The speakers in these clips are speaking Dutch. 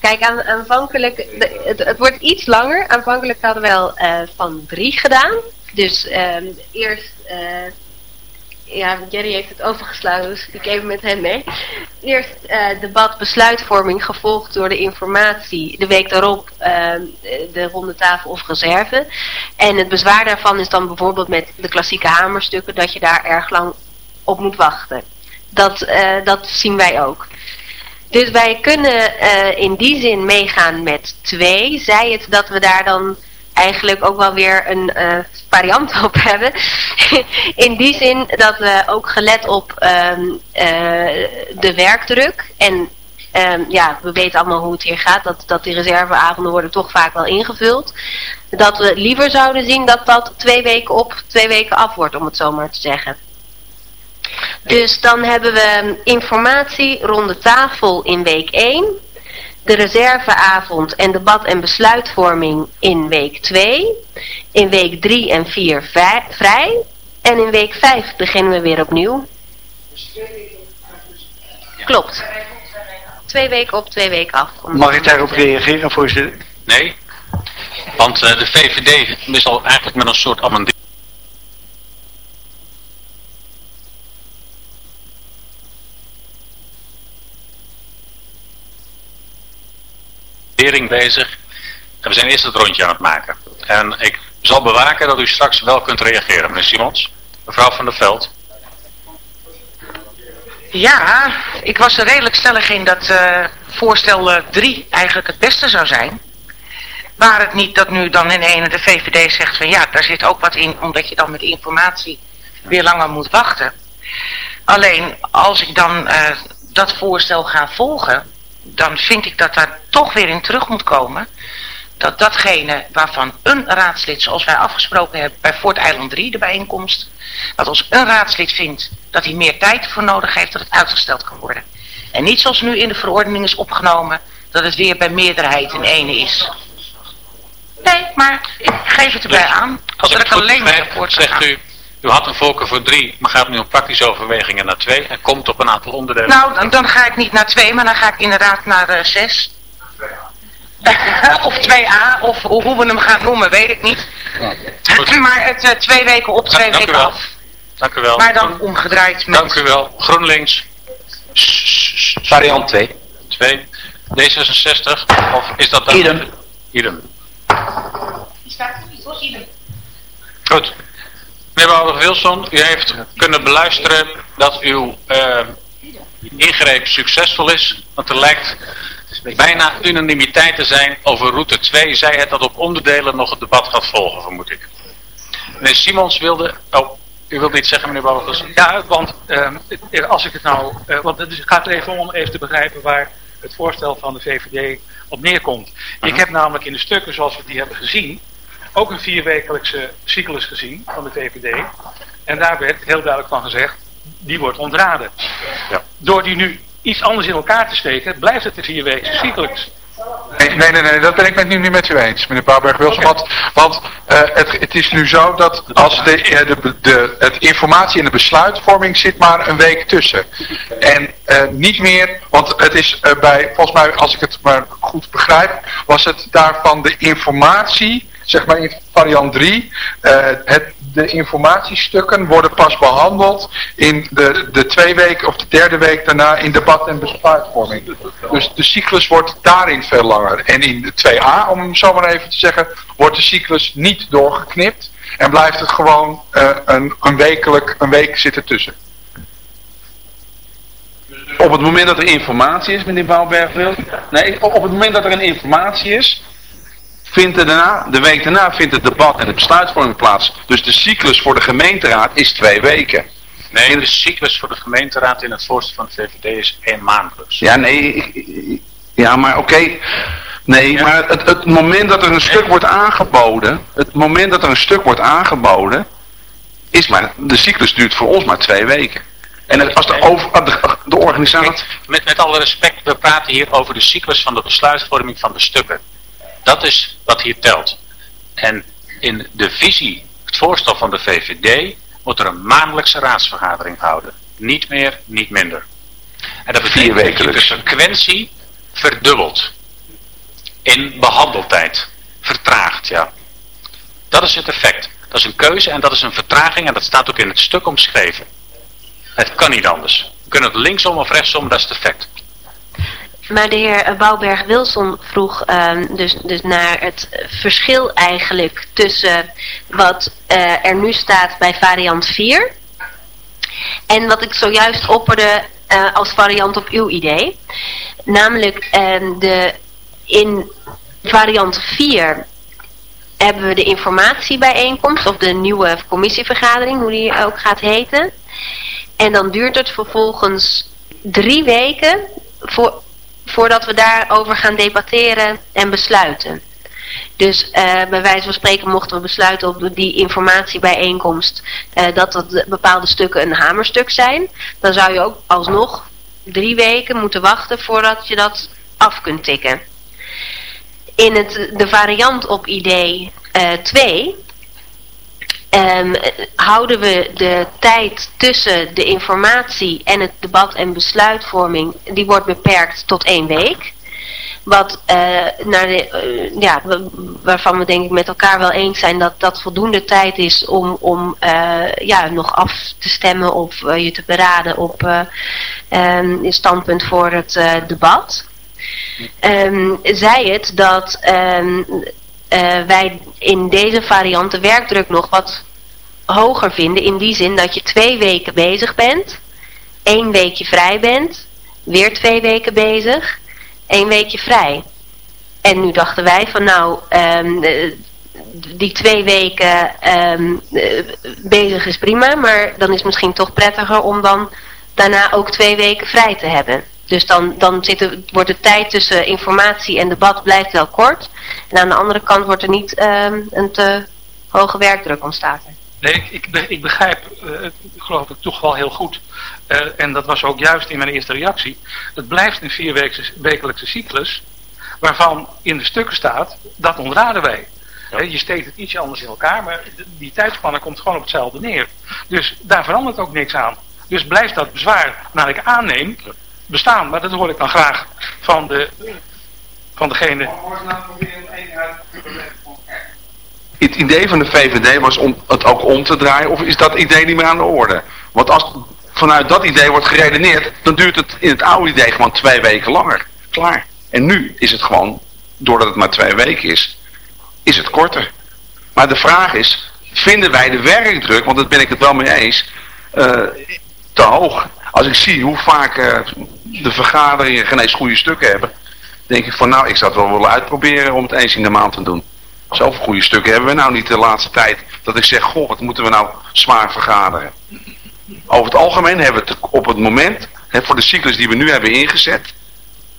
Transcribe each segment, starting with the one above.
Kijk, aanvankelijk, het, het, wordt iets langer. Aanvankelijk hadden we wel uh, van drie gedaan. Dus uh, eerst, uh, ja, Jerry heeft het overgeslagen, dus ik even met hem mee. Eerst uh, debat besluitvorming gevolgd door de informatie. De week daarop ehm, de ronde tafel of reserve. En het bezwaar daarvan is dan bijvoorbeeld met de klassieke hamerstukken dat je daar erg lang op moet wachten. Dat, dat zien wij ook. Dus wij kunnen uh, in die zin meegaan met twee. Zij het dat we daar dan eigenlijk ook wel weer een uh, variant op hebben. in die zin dat we ook gelet op um, uh, de werkdruk. En um, ja, we weten allemaal hoe het hier gaat. Dat, dat die reserveavonden worden toch vaak wel ingevuld. Dat we liever zouden zien dat dat twee weken op, twee weken af wordt, om het zo maar te zeggen. Dus dan hebben we informatie rond de tafel in week 1. De reserveavond en debat en besluitvorming in week 2. In week 3 en 4 vrij. En in week 5 beginnen we weer opnieuw. Klopt. Twee weken op, twee weken af. Mag ik daarop reageren, voorzitter? Nee, want uh, de VVD is al eigenlijk met een soort amendement bezig. En we zijn eerst het rondje aan het maken. En ik zal bewaken dat u straks wel kunt reageren, meneer Simons. Mevrouw van der Veld. Ja, ik was er redelijk stellig in dat uh, voorstel 3 uh, eigenlijk het beste zou zijn. Waar het niet dat nu dan in ene de VVD zegt van ja, daar zit ook wat in, omdat je dan met informatie weer langer moet wachten. Alleen als ik dan uh, dat voorstel ga volgen, dan vind ik dat daar toch weer in terug moet komen. Dat datgene waarvan een raadslid, zoals wij afgesproken hebben bij Fort Eiland 3, de bijeenkomst. Dat als een raadslid vindt dat hij meer tijd voor nodig heeft, dat het uitgesteld kan worden. En niet zoals nu in de verordening is opgenomen, dat het weer bij meerderheid in ene is. Nee, maar ik geef het erbij dus, aan. Als er alleen maar akkoord zegt u, u had een voorkeur voor drie, maar gaat nu op praktische overwegingen naar twee en komt op een aantal onderdelen. Nou, dan, dan ga ik niet naar twee, maar dan ga ik inderdaad naar uh, zes. of 2A, of hoe we hem gaan noemen, weet ik niet. maar het uh, twee weken op, twee dank, weken dank af. Dank u wel. Maar dan omgedraaid met... Dank u wel. GroenLinks. Variant 2. 2. D66. Of is dat dan... Idem. Idem. Die staat er niet hoor, Idem. Goed. Meneer Bouwer-Wilson, u heeft kunnen beluisteren dat uw uh, ingreep succesvol is. Want er lijkt bijna unanimiteit te zijn over route 2. Zij het dat op onderdelen nog het debat gaat volgen, vermoed ik. Meneer Simons wilde... Oh, u wilt iets zeggen, meneer Bouwer-Wilson? Ja, want uh, als ik het nou... Uh, want het gaat er even om even te begrijpen waar het voorstel van de VVD op neerkomt. -huh. Ik heb namelijk in de stukken zoals we die hebben gezien ook een vierwekelijkse cyclus gezien van de VVD. En daar werd heel duidelijk van gezegd, die wordt ontraden. Ja. Door die nu iets anders in elkaar te steken, blijft het een vierwekelijkse cyclus. Nee, nee, nee, nee, dat ben ik met nu niet met u eens, meneer Bouwberg-Wilson. Okay. Want, want uh, het, het is nu zo dat als de, de, de, het informatie en de besluitvorming zit maar een week tussen. En uh, niet meer, want het is uh, bij, volgens mij, als ik het maar goed begrijp, was het daarvan de informatie zeg maar in variant 3, uh, het, de informatiestukken worden pas behandeld in de, de twee weken of de derde week daarna in debat en besluitvorming. Dus de cyclus wordt daarin veel langer. En in de 2a, om zo maar even te zeggen, wordt de cyclus niet doorgeknipt en blijft het gewoon uh, een, een, wekelijk, een week zitten tussen. Op het moment dat er informatie is, meneer Bouwbergveld, nee, op het moment dat er een informatie is, vindt er daarna, de week daarna vindt het debat en de besluitvorming plaats. Dus de cyclus voor de gemeenteraad is twee weken. Nee, de cyclus voor de gemeenteraad in het voorstel van de VVD is één maand. Ja, nee. Ja, maar oké. Okay. Nee, ja. maar het, het, moment dat er een stuk wordt aangeboden, het moment dat er een stuk wordt aangeboden, is maar, de cyclus duurt voor ons maar twee weken. En als de, over, de, de organisatie... Met, met alle respect, we praten hier over de cyclus van de besluitvorming van de stukken. Dat is wat hier telt. En in de visie, het voorstel van de VVD, wordt er een maandelijkse raadsvergadering gehouden. Niet meer, niet minder. En dat betekent dat je de frequentie verdubbelt. in behandeltijd. Vertraagt, ja. Dat is het effect. Dat is een keuze en dat is een vertraging en dat staat ook in het stuk omschreven. Het kan niet anders. We kunnen het linksom of rechtsom, dat is het effect. Maar de heer Bouwberg-Wilson vroeg ehm, dus, dus naar het verschil eigenlijk tussen wat eh, er nu staat bij variant 4 en wat ik zojuist opperde uh, als variant op uw idee. Namelijk ehm, de, in variant 4 hebben we de informatiebijeenkomst of de nieuwe commissievergadering, hoe die ook gaat heten. En dan duurt het vervolgens drie weken voor, voordat we daarover gaan debatteren en besluiten. Dus uh, bij wijze van spreken mochten we besluiten op die informatiebijeenkomst uh, dat dat bepaalde stukken een hamerstuk zijn. Dan zou je ook alsnog drie weken moeten wachten voordat je dat af kunt tikken. In het, de variant op idee uh, 2 um, houden we de tijd tussen de informatie en het debat en besluitvorming, die wordt beperkt tot één week. Wat uh, naar de, uh, ja, waarvan we denk ik met elkaar wel eens zijn dat dat voldoende tijd is om, om uh, ja, nog af te stemmen of je te beraden op um, standpunt voor het debat. Um, zij het dat wij in deze variant de werkdruk nog wat hoger vinden. In die zin dat je twee weken bezig bent. één weekje vrij bent. Weer twee weken bezig. één weekje vrij. En nu dachten wij van nou, um, die twee weken um, bezig is prima. Maar dan is het misschien toch prettiger om dan daarna ook twee weken vrij te hebben. Dus dan, dan zit er, wordt de tijd tussen informatie en debat blijft wel kort. En aan de andere kant wordt er niet um, een te hoge werkdruk ontstaat. Nee, ik, ik begrijp, uh, geloof ik, toch wel heel goed. Uh, en dat was ook juist in mijn eerste reactie. Het blijft een vierwekelijkse cyclus, waarvan in de stukken staat, dat ontraden wij. Ja. Je steekt het ietsje anders in elkaar, maar die tijdspanne komt gewoon op hetzelfde neer. Dus daar verandert ook niks aan. Dus blijft dat bezwaar, naar ik aanneem, bestaan. Maar dat hoor ik dan graag van, de, van degene het idee van de VVD was om het ook om te draaien, of is dat idee niet meer aan de orde? Want als vanuit dat idee wordt geredeneerd, dan duurt het in het oude idee gewoon twee weken langer. Klaar. En nu is het gewoon, doordat het maar twee weken is, is het korter. Maar de vraag is, vinden wij de werkdruk, want dat ben ik het wel mee eens, uh, te hoog? Als ik zie hoe vaak uh, de vergaderingen geen eens goede stukken hebben, denk ik van nou, ik zou het wel willen uitproberen om het eens in de maand te doen. Zoveel goede stukken hebben we nou niet de laatste tijd. Dat ik zeg, goh, wat moeten we nou zwaar vergaderen. Over het algemeen hebben we het op het moment, hè, voor de cyclus die we nu hebben ingezet,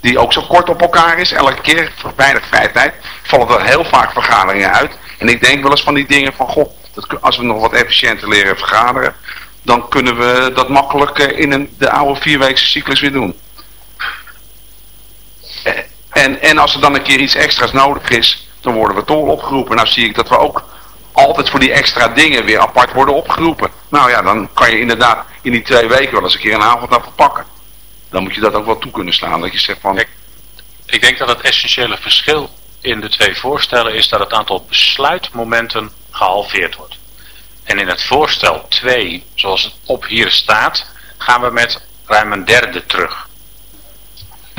die ook zo kort op elkaar is, elke keer weinig vrije tijd, vallen er heel vaak vergaderingen uit. En ik denk wel eens van die dingen van, goh, dat, als we nog wat efficiënter leren vergaderen, dan kunnen we dat makkelijk eh, in een, de oude vierweekse cyclus weer doen. Eh, en, en als er dan een keer iets extra's nodig is, dan worden we toch opgeroepen. Nou zie ik dat we ook altijd voor die extra dingen weer apart worden opgeroepen. Nou ja, dan kan je inderdaad in die twee weken wel eens een keer een avond naar verpakken. Dan moet je dat ook wel toe kunnen staan. Dat je zegt van... Ik, ik denk dat het essentiële verschil in de twee voorstellen is dat het aantal besluitmomenten gehalveerd wordt. En in het voorstel 2, zoals het op hier staat, gaan we met ruim een derde terug.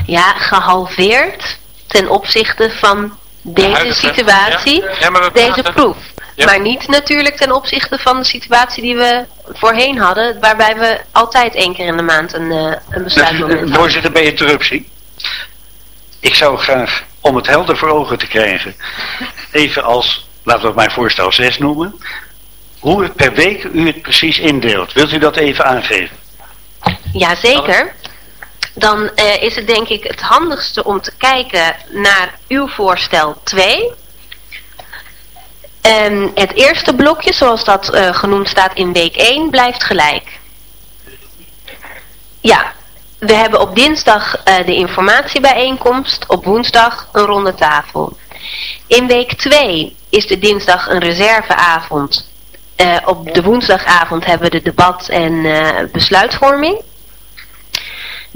Ja, gehalveerd ten opzichte van deze situatie, deze proef. Maar niet natuurlijk ten opzichte van de situatie die we voorheen hadden, waarbij we altijd één keer in de maand een, uh, een besluitmoment hadden. Voorzitter, bij interruptie. Ik zou graag, om het helder voor ogen te krijgen, even als, laten we het maar voorstel 6 noemen, hoe het per week u het precies indeelt. Wilt u dat even aangeven? Jazeker dan uh, is het denk ik het handigste om te kijken naar uw voorstel 2. En het eerste blokje, zoals dat uh, genoemd staat in week 1, blijft gelijk. Ja, we hebben op dinsdag uh, de informatiebijeenkomst, op woensdag een ronde tafel. In week 2 is de dinsdag een reserveavond. op de woensdagavond hebben we de debat en besluitvorming.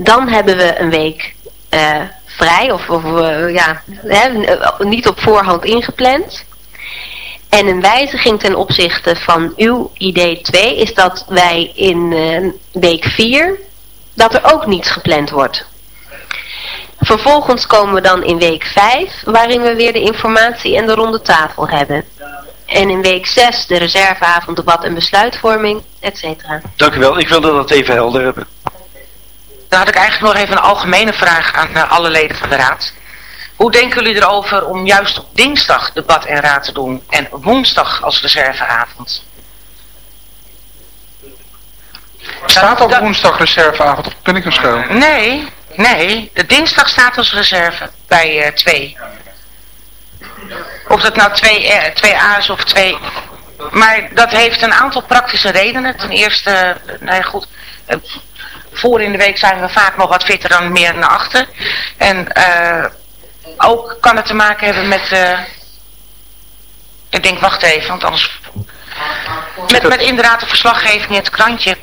Dan hebben we een week uh, vrij of, of eh, ja, hè, niet op voorhand ingepland. En een wijziging ten opzichte van uw idee 2 is dat wij in eh, week 4 dat er ook niets gepland wordt. Vervolgens komen we dan in week 5 waarin we weer de informatie en de ronde tafel hebben. En in week 6 de reserveavond, debat en besluitvorming, et cetera. Dank u wel, ik wilde dat even helder hebben. Dan had ik eigenlijk nog even een algemene vraag aan uh, alle leden van de raad. Hoe denken jullie erover om juist op dinsdag debat en raad te doen en woensdag als reserveavond? Staat op woensdag reserveavond of ben ik een schil? Nee, nee. De dinsdag staat als reserve bij 2. of dat nou 2 uh, 2A is of 2... Maar dat heeft een aantal praktische redenen. Ten eerste, nou ja goed, voor in de week zijn we vaak nog wat fitter dan meer naar achter. En uh, ook kan het te maken hebben met... Uh, ik denk, wacht even, want anders... Met, met inderdaad de verslaggeving in het krantje.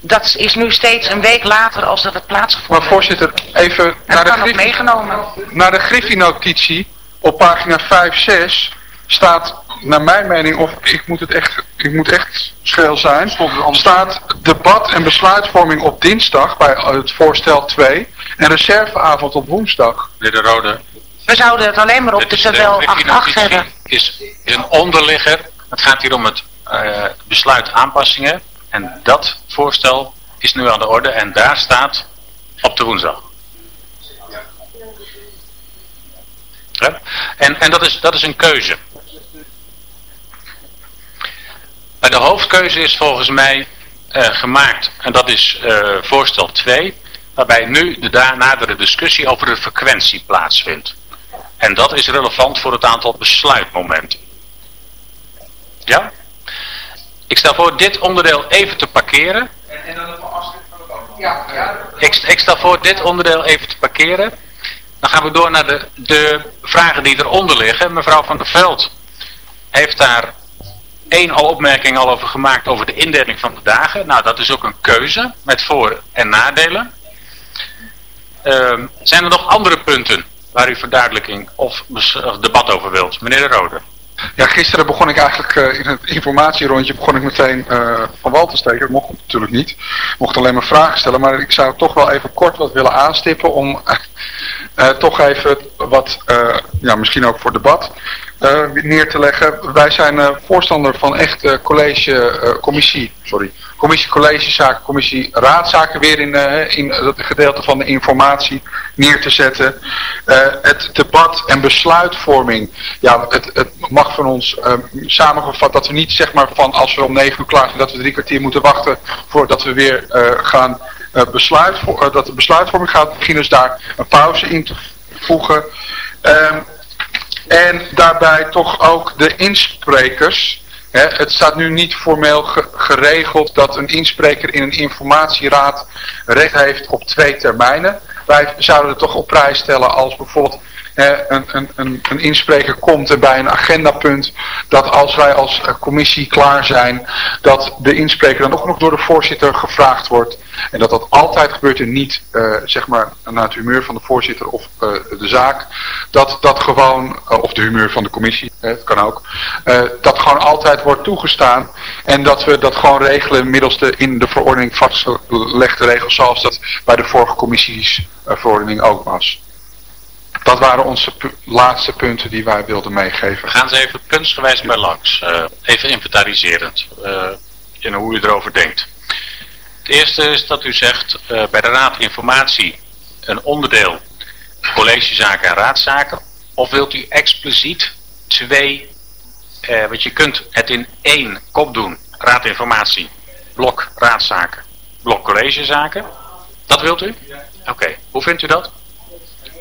Dat is nu steeds een week later als dat het plaatsgevonden Maar voorzitter, even naar de, Griffie, naar de Griffie-notitie op pagina 5, 6 staat, naar mijn mening, of ik moet het echt, ik moet echt scheel zijn, staat debat en besluitvorming op dinsdag bij het voorstel 2 en reserveavond op woensdag. Meneer De Rode. We zouden het alleen maar op de tabel 8-8 hebben. Is, is een onderligger. Het gaat hier om het uh, besluit aanpassingen. En dat voorstel is nu aan de orde en daar staat op de woensdag. Ja? En, en dat, is, dat is een keuze. Maar de hoofdkeuze is volgens mij uh, gemaakt. En dat is uh, voorstel 2. Waarbij nu de nadere discussie over de frequentie plaatsvindt. En dat is relevant voor het aantal besluitmomenten. Ja? Ik stel voor dit onderdeel even te parkeren. En, en dan het ja, ja. Ik, ik stel voor dit onderdeel even te parkeren. Dan gaan we door naar de, de vragen die eronder liggen. Mevrouw van der Veld heeft daar één al opmerking al over gemaakt over de indeling van de dagen. Nou, dat is ook een keuze met voor- en nadelen. Uh, zijn er nog andere punten waar u verduidelijking of, debat over wilt? Meneer De Rode. Ja, gisteren begon ik eigenlijk uh, in het informatierondje begon ik meteen uh, van wal te steken. Dat mocht natuurlijk niet. Ik mocht alleen maar vragen stellen, maar ik zou toch wel even kort wat willen aanstippen om uh, toch even wat, ja, misschien ook voor debat, neer te leggen. Wij zijn voorstander van echt college, commissie, sorry, commissie collegezaken, commissie raadzaken weer in, in het gedeelte van de informatie neer te zetten. Het debat en besluitvorming, ja, het, het mag van ons uh, samengevat dat we niet zeg maar van als we om negen uur klaar zijn dat we drie kwartier moeten wachten voordat we weer gaan besluit, dat de besluitvorming gaat beginnen, dus daar een pauze in te voegen. Ehm, en daarbij toch ook de insprekers het staat nu niet formeel geregeld dat een inspreker in een informatieraad recht heeft op twee termijnen. Wij zouden het toch op prijs stellen als bijvoorbeeld een, een, een, een inspreker komt en bij een agendapunt dat als wij als eh, commissie klaar zijn, dat de inspreker dan ook nog door de voorzitter gevraagd wordt. En dat dat altijd gebeurt en niet, uh, zeg maar, naar het humeur van de voorzitter of uh, de zaak. Dat dat gewoon, of de humeur van de commissie, het kan ook. dat gewoon altijd wordt toegestaan. En dat we dat gewoon regelen middels de in de verordening vastgelegde regels zoals dat bij de vorige commissiesverordening ook was. Dat waren onze laatste punten die wij wilden meegeven. We gaan ze even puntsgewijs bij langs. Uh, even inventariserend. Uh, in hoe u erover denkt. Het eerste is dat u zegt uh, bij de raad informatie een onderdeel collegezaken en raadzaken. Of wilt u expliciet twee, want je kunt het in één kop doen. Raadinformatie, blok raadzaken, blok collegezaken. Dat wilt u? Oké, hoe vindt u dat?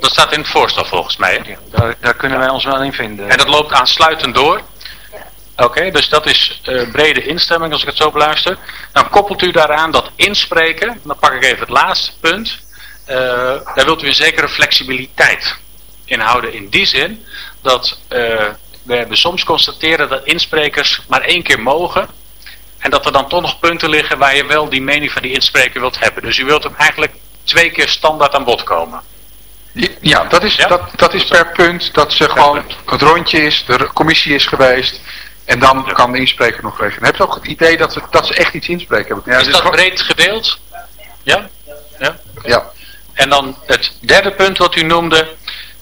Dat staat in het voorstel volgens mij. Ja, daar, daar, kunnen wij ons wel in vinden. En dat loopt aansluitend door. Oké, dus dat is uh, brede instemming als ik het zo beluister. Dan koppelt u daaraan dat inspreken. Dan pak ik even het laatste punt. Uh, daar wilt u een zekere flexibiliteit in houden. In die zin dat uh, we hebben soms constateren dat insprekers maar één keer mogen. En dat er dan toch nog punten liggen waar je wel die mening van die inspreker wilt hebben. Dus u wilt hem eigenlijk twee keer standaard aan bod komen. Ja, dat is, Ja? Dat, dat is per punt dat ze gewoon het rondje is, de commissie is geweest. En dan kan de inspreker nog reageren. Heb je ook het idee dat, we, dat ze echt iets inspreken hebben? is dat breed gedeeld? Ja? Ja. Ja. En dan het derde punt wat u noemde,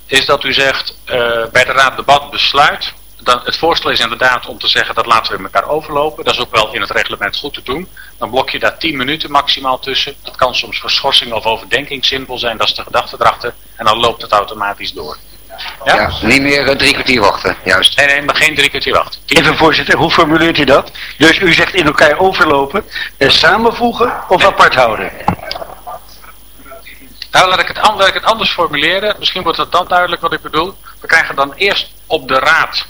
is dat u zegt eh, bij de raad debat besluit. Dan, het voorstel is inderdaad om te zeggen dat laten we elkaar overlopen. Dat is ook wel in het reglement goed te doen. Dan blok je daar 10 minuten maximaal tussen. Dat kan soms voor schorsing of overdenking zinvol zijn. Dat is de gedachte erachter. En dan loopt het automatisch door. Ja? Ja, niet meer eh, drie kwartier wachten, juist. Nee, nee, maar geen drie kwartier wachten. Even voorzitter, hoe formuleert u dat? Dus u zegt in elkaar overlopen, eh, samenvoegen of apart houden? Nou, laat ik, het, laat ik het anders formuleren. Misschien wordt het dan duidelijk wat ik bedoel. We krijgen dan eerst op de raad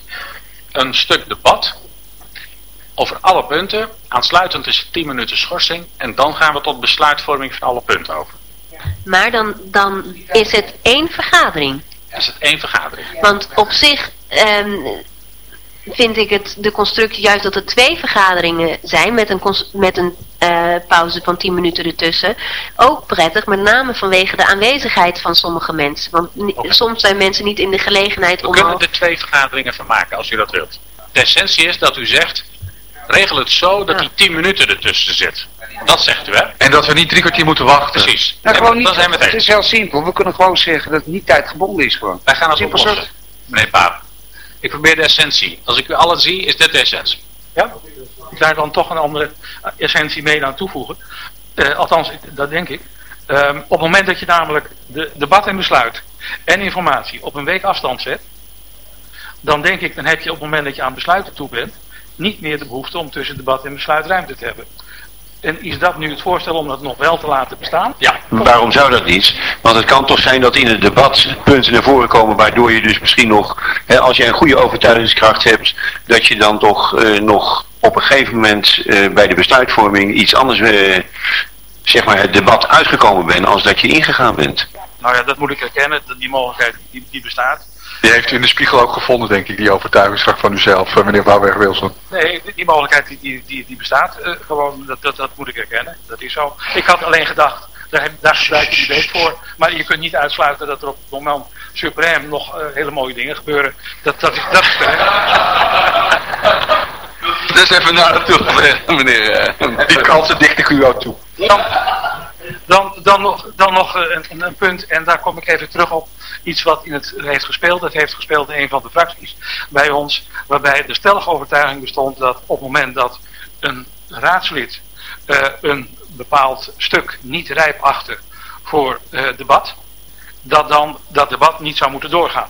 een stuk debat. Over alle punten. Aansluitend is het 10 minuten schorsing. En dan gaan we tot besluitvorming van alle punten over. Maar dan, dan is het één vergadering. Is het één vergadering. Want op zich ehm, vind ik het de constructie juist dat er twee vergaderingen zijn met een, met een eh, pauze van 10 minuten ertussen. Ook prettig, met name vanwege de aanwezigheid van sommige mensen. Want soms zijn mensen niet in de gelegenheid We om kunnen al... er twee vergaderingen van maken als u dat wilt. De essentie is dat u zegt, regel het zo dat die 10 minuten ertussen zit. Dat zegt u hè? En dat we niet drie kwartier moeten wachten. Precies. Nou, Ja, gewoon niet, dan zijn we het het is heel simpel. We kunnen gewoon zeggen dat het niet tijdgebonden is gewoon. Wij gaan het Simpel oplossen. Meneer Paap. Ik probeer de essentie. Als ik u alles zie, is dit de essentie. Ja? Ik daar dan toch een andere essentie mee aan toevoegen. Eh, althans, dat denk ik. Ehm, op het moment dat je namelijk de debat en besluit en informatie op een week afstand zet, dan denk ik, dan heb je op het moment dat je aan besluiten toe bent, niet meer de behoefte om tussen debat en besluit ruimte te hebben. En is dat nu het voorstel om dat nog wel te laten bestaan? Ja. Waarom zou dat niet? Want het kan toch zijn dat in het debat punten naar voren komen waardoor je dus misschien nog, hè, als je een goede overtuigingskracht hebt, dat je dan toch eh, nog op een gegeven moment eh, bij de besluitvorming iets anders, eh, zeg maar, het debat uitgekomen bent als dat je ingegaan bent. Nou ja, dat moet ik erkennen, die mogelijkheid die, die bestaat. Die heeft u in de spiegel ook gevonden, denk ik, die overtuigingskracht van uzelf, eh, meneer Bouwberg-Wilson. Nee, die, mogelijkheid die, die, die, bestaat eh, gewoon, dat, dat, dat moet ik erkennen. Dat is zo. Ik had alleen gedacht, daar, heb, daar gebruik je die week voor. Maar je kunt niet uitsluiten dat er op het moment suprem nog eh, hele mooie dingen gebeuren. Dat, dat is, dat is Dus even naar naartoe, meneer. Die kansen dicht ik u ook toe. dan, dan, dan nog, dan nog eh, een, een punt, en daar kom ik even terug op. Iets wat in het heeft gespeeld. Het heeft gespeeld in een van de fracties bij ons. Waarbij de stellige overtuiging bestond dat op het moment dat een raadslid eh, een bepaald stuk niet rijp achter voor eh, debat. Dat dan dat debat niet zou moeten doorgaan.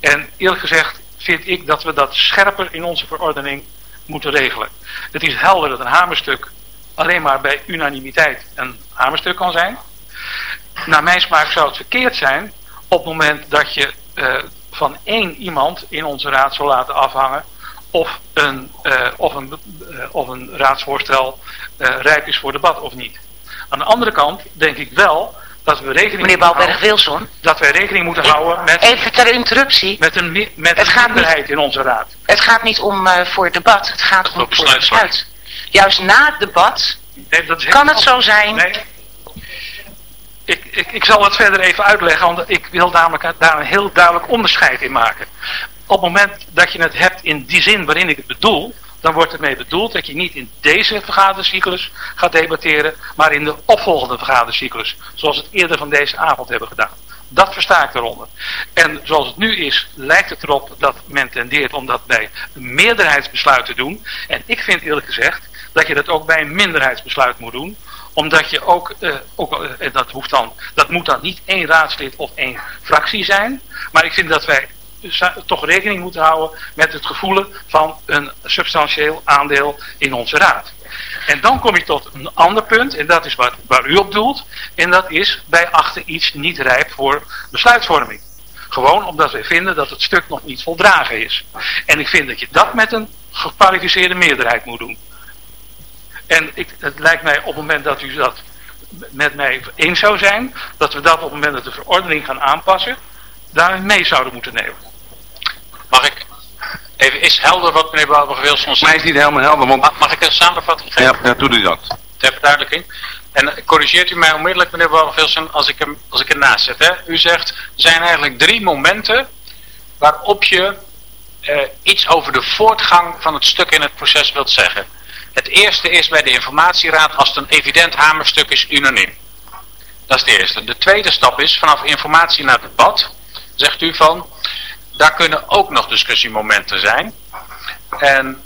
En eerlijk gezegd vind ik dat we dat scherper in onze verordening moeten regelen. Het is helder dat een hamerstuk alleen maar bij unanimiteit een hamerstuk kan zijn. Naar mijn smaak zou het verkeerd zijn op het moment dat je eh, van één iemand in onze raad zou laten afhangen of een, eh, of een, eh, of een raadsvoorstel eh, rijp is voor debat of niet. Aan de andere kant denk ik wel dat we rekening Meneer moeten houden, Balberg-Wilson, dat wij rekening moeten houden met, even ter interruptie. met een, met Het een niet- minderheid in onze raad. Het gaat niet om eh, voor het debat, het gaat om Voor voor het besluit. Juist na het debat Nee, dat is kan het zo zijn. Nee. Ik, ik, ik zal het verder even uitleggen, want ik wil namelijk daar een heel duidelijk onderscheid in maken. Op het moment dat je het hebt in die zin waarin ik het bedoel, dan wordt ermee bedoeld dat je niet in deze vergadercyclus gaat debatteren, maar in de opvolgende vergadercyclus, zoals we het eerder van deze avond hebben gedaan. Dat versta ik eronder. En zoals het nu is, lijkt het erop dat men tendeert om dat bij een meerderheidsbesluit te doen. En ik vind eerlijk gezegd dat je dat ook bij een minderheidsbesluit moet doen omdat je ook, eh, ook eh, dat, hoeft dan, dat moet dan niet één raadslid of één fractie zijn. Maar ik vind dat wij sa- toch rekening moeten houden met het gevoelen van een substantieel aandeel in onze raad. En dan kom je tot een ander punt, en dat is waar, waar u op doelt. En dat is, wij achten iets niet rijp voor besluitvorming. Gewoon omdat wij vinden dat het stuk nog niet voldragen is. En ik vind dat je dat met een gekwalificeerde meerderheid moet doen. En ik, het lijkt mij op het moment dat u dat met mij eens zou zijn, dat we dat op het moment dat de verordening gaan aanpassen, daarin mee zouden moeten nemen. Mag ik even, is helder wat meneer Bouwer-Wilson Volgens mij is zegt? niet helemaal helder, want... Mag, mag ik een samenvatting geven? Ja, ja doe u dat. ter verduidelijking. En corrigeert u mij onmiddellijk, meneer Walvilsen, als ik hem als ik ernaast zet. Hè? U zegt, er zijn eigenlijk drie momenten waarop je eh, iets over de voortgang van het stuk in het proces wilt zeggen. Het eerste is bij de informatieraad als het een evident hamerstuk is unaniem. Dat is de eerste. De tweede stap is vanaf informatie naar debat. Zegt u van, daar kunnen ook nog discussiemomenten zijn. En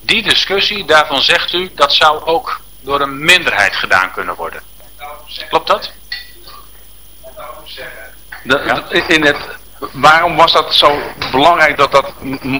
die discussie, daarvan zegt u, dat zou ook door een minderheid gedaan kunnen worden. Klopt dat? De, in het, waarom was dat zo belangrijk dat dat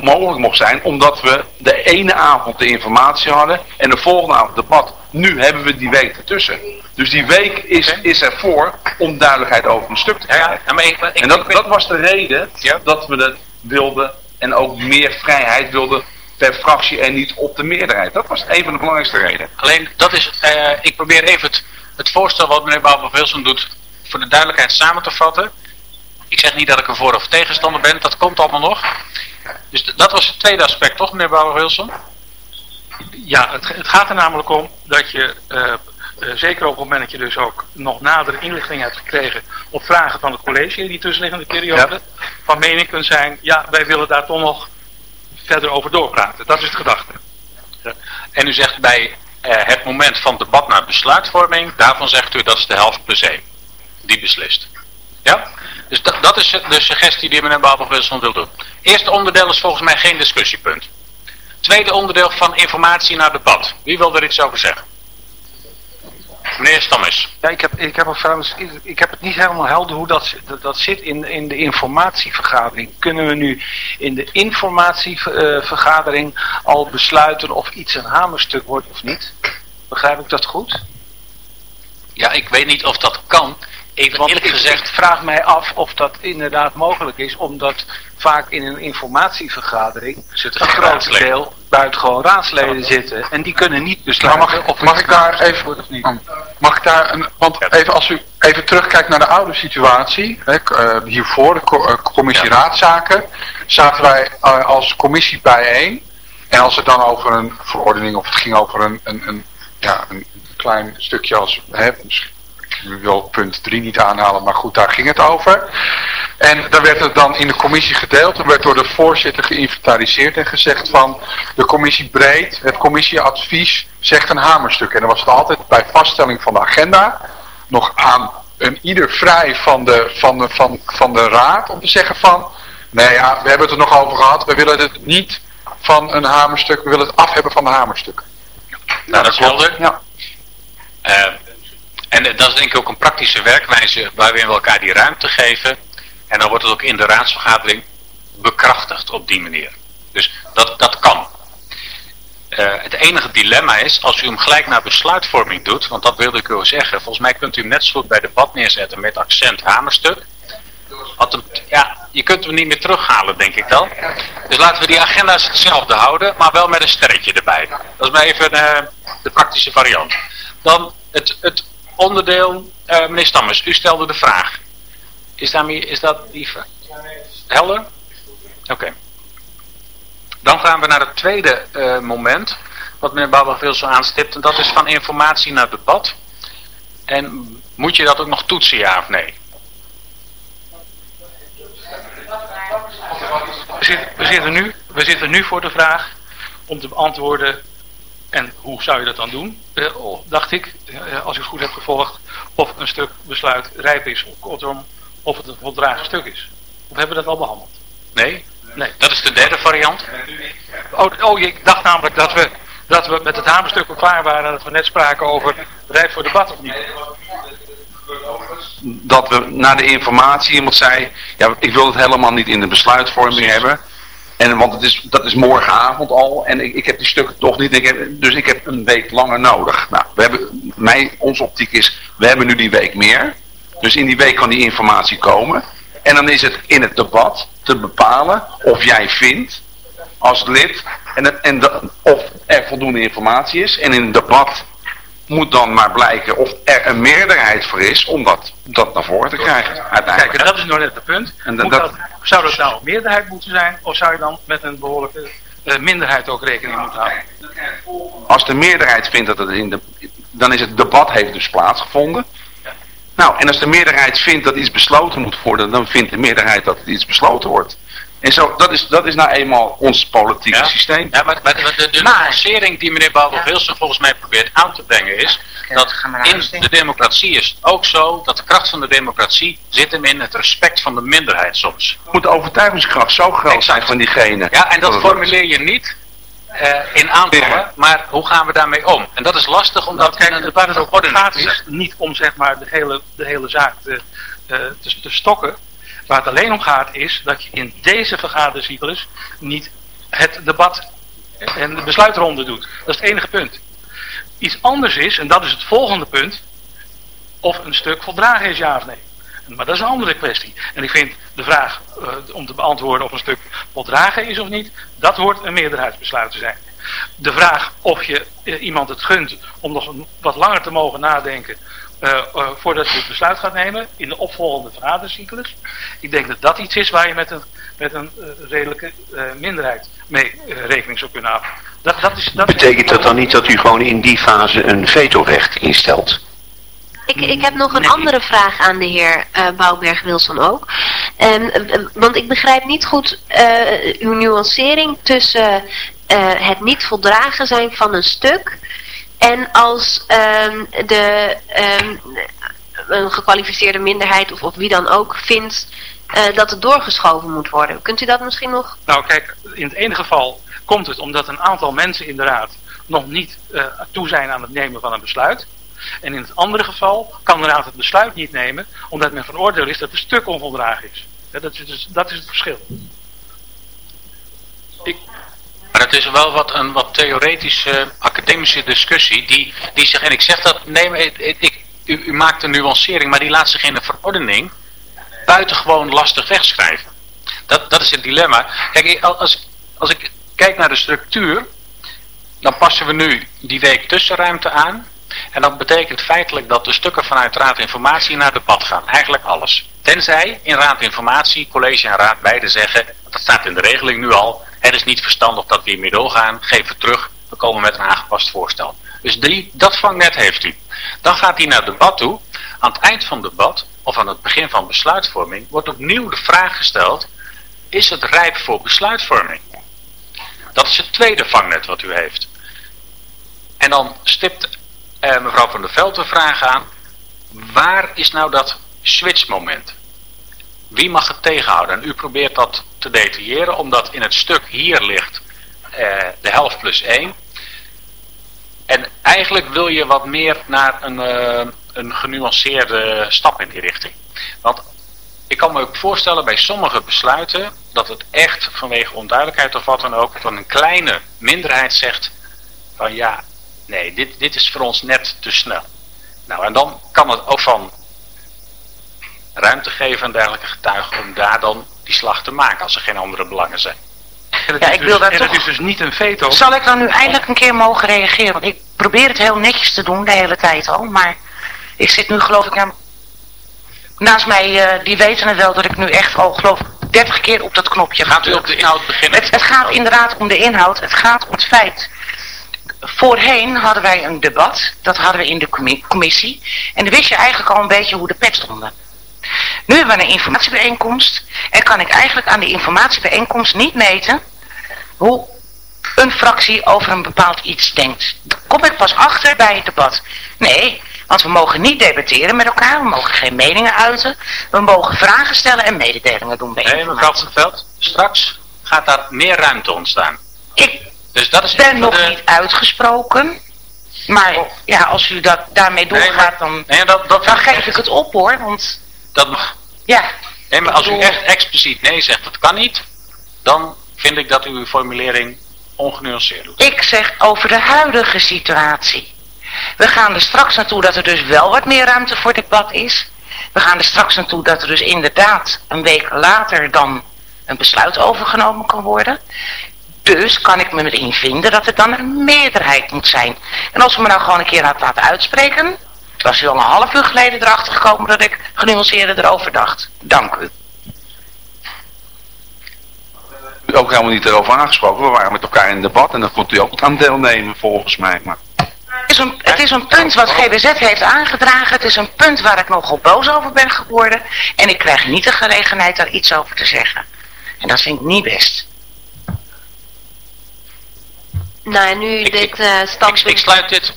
mogelijk mocht zijn? Omdat we de ene avond de informatie hadden en de volgende avond debat. Nu hebben we die week ertussen. Dus die week is, is ervoor om duidelijkheid over een stuk te krijgen. ja, maar ik, ik, En dat, was de reden Ja. dat we dat wilden en ook meer vrijheid wilden per fractie en niet op de meerderheid. Dat was een van de belangrijkste redenen. Alleen, dat is, eh, ik probeer even het, het voorstel wat meneer Bouwer-Wilson doet, voor de duidelijkheid samen te vatten. Ik zeg niet dat ik er voor of tegenstander ben, dat komt allemaal nog. Dus dat was het tweede aspect, toch meneer Bouwer-Wilson? Ja, het, het gaat er namelijk om dat je, eh, eh, zeker op het moment dat je dus ook nog nadere inlichting hebt gekregen op vragen van het college in die tussenliggende periode, van mening kunt zijn, ja, wij willen daar toch nog verder over doorpraten. Dat is het gedachte. En u zegt bij eh, het moment van debat naar besluitvorming, daarvan zegt u dat is de helft plus één. Die beslist. Ja? Dus dat, dat is de suggestie die meneer Bouwer-Wilson wil doen. Eerste onderdeel is volgens mij geen discussiepunt. Tweede onderdeel van informatie naar debat. Wie wil er iets over zeggen? Meneer Stammes. Ja, ik heb, ik heb een vraag. dus ik, heb het niet helemaal helder hoe dat, zit- dat, dat zit in, in de informatievergadering. Kunnen we nu in de informatievergadering al besluiten of iets een hamerstuk wordt of niet? Begrijp ik dat goed? Ja, ik weet niet of dat kan. Even Want eerlijk ik- gezegd, ik vraag mij af of dat inderdaad mogelijk is, omdat vaak in een informatievergadering Zitten een groot raadsleden. deel buitengewoon raadsleden zitten en die kunnen niet Maar besluiten mag, of mag ik daar even, wordt of niet. mag ik daar een, want even als u even terugkijkt naar de oude situatie, hè, eh, hiervoor, de eh, commissie raadzaken, zaten wij eh, als commissie bijeen. En als het dan over een verordening of het ging over een, een, een, ja, een klein stukje als, hè, ik wil punt 3 niet aanhalen, maar goed, daar ging het over. En daar werd het dan in de commissie gedeeld. Er werd door de voorzitter geïnventariseerd en gezegd van de commissie breed, het commissieadvies zegt een hamerstuk. En dan was het altijd bij vaststelling van de agenda nog aan een ieder vrij van de, van de, van, van de raad om te zeggen van, nee ja, we hebben het er nog over gehad, we willen het niet van een hamerstuk, we willen het af hebben van een hamerstuk. nou, dat is helder. Ja. Eh, en eh, dat is denk ik ook een praktische werkwijze waarin we elkaar die ruimte geven. En dan wordt het ook in de raadsvergadering bekrachtigd op die manier. Dus dat, dat kan. Eh, het enige dilemma is, als u hem gelijk naar besluitvorming doet, want dat wilde ik u zeggen, volgens mij kunt u hem net zo goed bij debat neerzetten met accent hamerstuk. Ja, je kunt hem niet meer terughalen, denk ik dan. Dus laten we die agenda's hetzelfde houden, maar wel met een sterretje erbij. Dat is maar even eh, de praktische variant. Dan het, het onderdeel, eh, meneer Stammers, u stelde de vraag. Is, daarmee, is dat die vraag? Helder? Oké. Dan gaan we naar het tweede eh, moment, wat meneer Bouwer zo aanstipt, en dat is van informatie naar debat. En moet je dat ook nog toetsen, ja of nee? We zitten, we, zitten nu, we zitten nu voor de vraag om te beantwoorden, en hoe zou je dat dan doen, eh, oh, dacht ik, eh, als ik het goed heb gevolgd, of een stuk besluit rijp is, of kortom, of het een voldragen stuk is. Of hebben we dat al behandeld? Nee? Nee. Dat is de derde variant? Oh, oh ik dacht namelijk dat we, dat we met het hamerstuk al klaar waren en dat we net spraken over rijp voor debat of niet. dat we na de informatie iemand zei, ja, ik wil het helemaal niet in de besluitvorming hebben. En, want het is, dat is morgenavond al en ik, ik heb die stukken toch niet. Dus ik heb een week langer nodig. Nou, we hebben, mijn, onze optiek is, we hebben nu die week meer. Dus in die week kan die informatie komen. En dan is het in het debat te bepalen of jij vindt als lid en, en of er voldoende informatie is. En in het debat moet dan maar blijken of er een meerderheid voor is om dat, dat naar voren te krijgen. Kijk, Uiteindelijk. dat is nog net het punt. En dat- Moet dat- dat, zou dat nou een meerderheid moeten zijn, of zou je dan met een behoorlijke eh, minderheid ook rekening moeten houden? Als de meerderheid vindt dat het in de, dan is het debat heeft dus plaatsgevonden. Nou, en als de meerderheid vindt dat iets besloten moet worden, dan vindt de meerderheid dat iets besloten wordt. En zo, dat is, dat is nou eenmaal ons politieke Ja. systeem. Ja, maar, maar de, de, de Maar- nuancering die meneer Bouwer-Wilson volgens mij probeert aan te brengen is... dat in de democratie is het ook zo dat de kracht van de democratie zit hem in het respect van de minderheid soms. Moet de overtuigingskracht zo groot zijn van diegene. Ja, en dat formuleer je niet eh, in aantallen, Ja. maar hoe gaan we daarmee om? En dat is lastig omdat Nou, kijk, waar het ook gaat is niet om zeg maar de hele, de hele zaak te, eh, te, te stokken. Waar het alleen om gaat is dat je in deze vergadercyclus niet het debat en de besluitronde doet. Dat is het enige punt. Iets anders is, en dat is het volgende punt, of een stuk voldragen is ja of nee. Maar dat is een andere kwestie. En ik vind de vraag eh, om te beantwoorden of een stuk voldragen is of niet, dat hoort een meerderheidsbesluit te zijn. De vraag of je eh, iemand het gunt om nog wat langer te mogen nadenken eh, eh, voordat je het besluit gaat nemen in de opvolgende vergadercyclus. Ik denk dat dat iets is waar je met een, met een eh, redelijke eh, minderheid mee rekening zou kunnen houden. Dat, dat is, dat is- Betekent dat dan niet dat u gewoon in die fase een vetorecht instelt? Ik, ik heb nog een andere vraag aan de heer eh, Bouwberg-Wilson ook. Ehm, eh, want ik begrijp niet goed eh, uw nuancering tussen eh, het niet voldragen zijn van een stuk en als ehm, de ehm, een gekwalificeerde minderheid of, of wie dan ook vindt eh, dat het doorgeschoven moet worden. Kunt u dat misschien nog? Nou kijk, in het ene geval komt het omdat een aantal mensen in de raad nog niet eh, toe zijn aan het nemen van een besluit. En in het andere geval kan de raad het besluit niet nemen omdat men van oordeel is dat het stuk onvoldragen is. Dat, is dus, dat is het verschil. Ik, Het is wel wat een wat theoretische academische discussie die, die zich, en ik zeg dat, nee, ik, ik- u, u maakt een nuancering, maar die laat zich in een verordening buitengewoon lastig wegschrijven. Dat, dat is het dilemma. Kijk, als, als ik kijk naar de structuur, dan passen we nu die week tussenruimte aan. En dat betekent feitelijk dat de stukken vanuit Raad Informatie naar debat gaan. Eigenlijk alles. Tenzij in Raad Informatie, college en raad beide zeggen, dat staat in de regeling nu al, het is niet verstandig dat we hiermee doorgaan, geef het terug, we komen met een aangepast voorstel. Dus die, dat vangnet heeft u. Dan gaat hij naar debat toe. Aan het eind van debat, of aan het begin van besluitvorming, wordt opnieuw de vraag gesteld, is het rijp voor besluitvorming? Dat is het tweede vangnet wat u heeft. En dan stipt eh, mevrouw van der Veld de vraag aan, waar is nou dat switchmoment? Wie mag het tegenhouden? En u probeert dat te detailleren, omdat in het stuk hier ligt eh, de helft plus 1. En eigenlijk wil je wat meer naar een, eh, een genuanceerde stap in die richting. Want ik kan me ook voorstellen bij sommige besluiten dat het echt vanwege onduidelijkheid of wat dan ook, van een kleine minderheid zegt van ja, nee, dit, dit is voor ons net te snel. Nou, en dan kan het ook van ruimte geven aan dergelijke getuigen om daar dan die slag te maken als er geen andere belangen zijn. en Ja, is, ik dus, wil daar en toch- het is dus niet een veto. Zal ik dan nu eindelijk een keer mogen reageren? Want ik probeer het heel netjes te doen de hele tijd al. Maar ik zit nu geloof ik aan... Naast mij, eh, die weten het wel dat ik nu echt al geloof ik 30 keer op dat knopje Gaat u op de inhoud beginnen? Het, het gaat inderdaad om de inhoud. Het gaat om het feit. Voorheen hadden wij een debat. Dat hadden we in de commi- commissie. En dan wist je eigenlijk al een beetje hoe de pet stonden. Nu hebben we een informatiebijeenkomst. En kan ik eigenlijk aan de informatiebijeenkomst niet meten hoe een fractie over een bepaald iets denkt. Daar kom ik pas achter bij het debat. Nee, want we mogen niet debatteren met elkaar. We mogen geen meningen uiten. We mogen vragen stellen en mededelingen doen bij Nee, mevrouw van Veld, straks gaat daar meer ruimte ontstaan. Ik Dus dat is ben nog de- niet uitgesproken. Maar ja, als u dat daarmee Nee, doorgaat, maar- dan, Nee, dat, dat, dan geef ik het op hoor. Want Dat mag. ja, Nee, maar als u echt expliciet nee zegt, dat kan niet, dan vind ik dat u uw formulering ongenuanceerd doet. ik zeg over de huidige situatie. We gaan er straks naartoe dat er dus wel wat meer ruimte voor debat is. We gaan er straks naartoe dat er dus inderdaad een week later dan een besluit overgenomen kan worden. Dus kan ik me meteen vinden dat er dan een meerderheid moet zijn. En als we me nou gewoon een keer had laten uitspreken, was u al een half uur geleden erachter gekomen dat ik genuanceerder erover dacht. Dank u. Ook helemaal niet erover aangesproken. We waren met elkaar in debat en dan kon u ook aan deelnemen volgens mij. Maar is, een, het is een punt wat GBZ heeft aangedragen. Het is een punt waar ik nogal boos over ben geworden. En ik krijg niet de gelegenheid daar iets over te zeggen. En dat vind ik niet best. Nou, nu Ik- dit ik- eh Ik, standpunt... ik sluit dit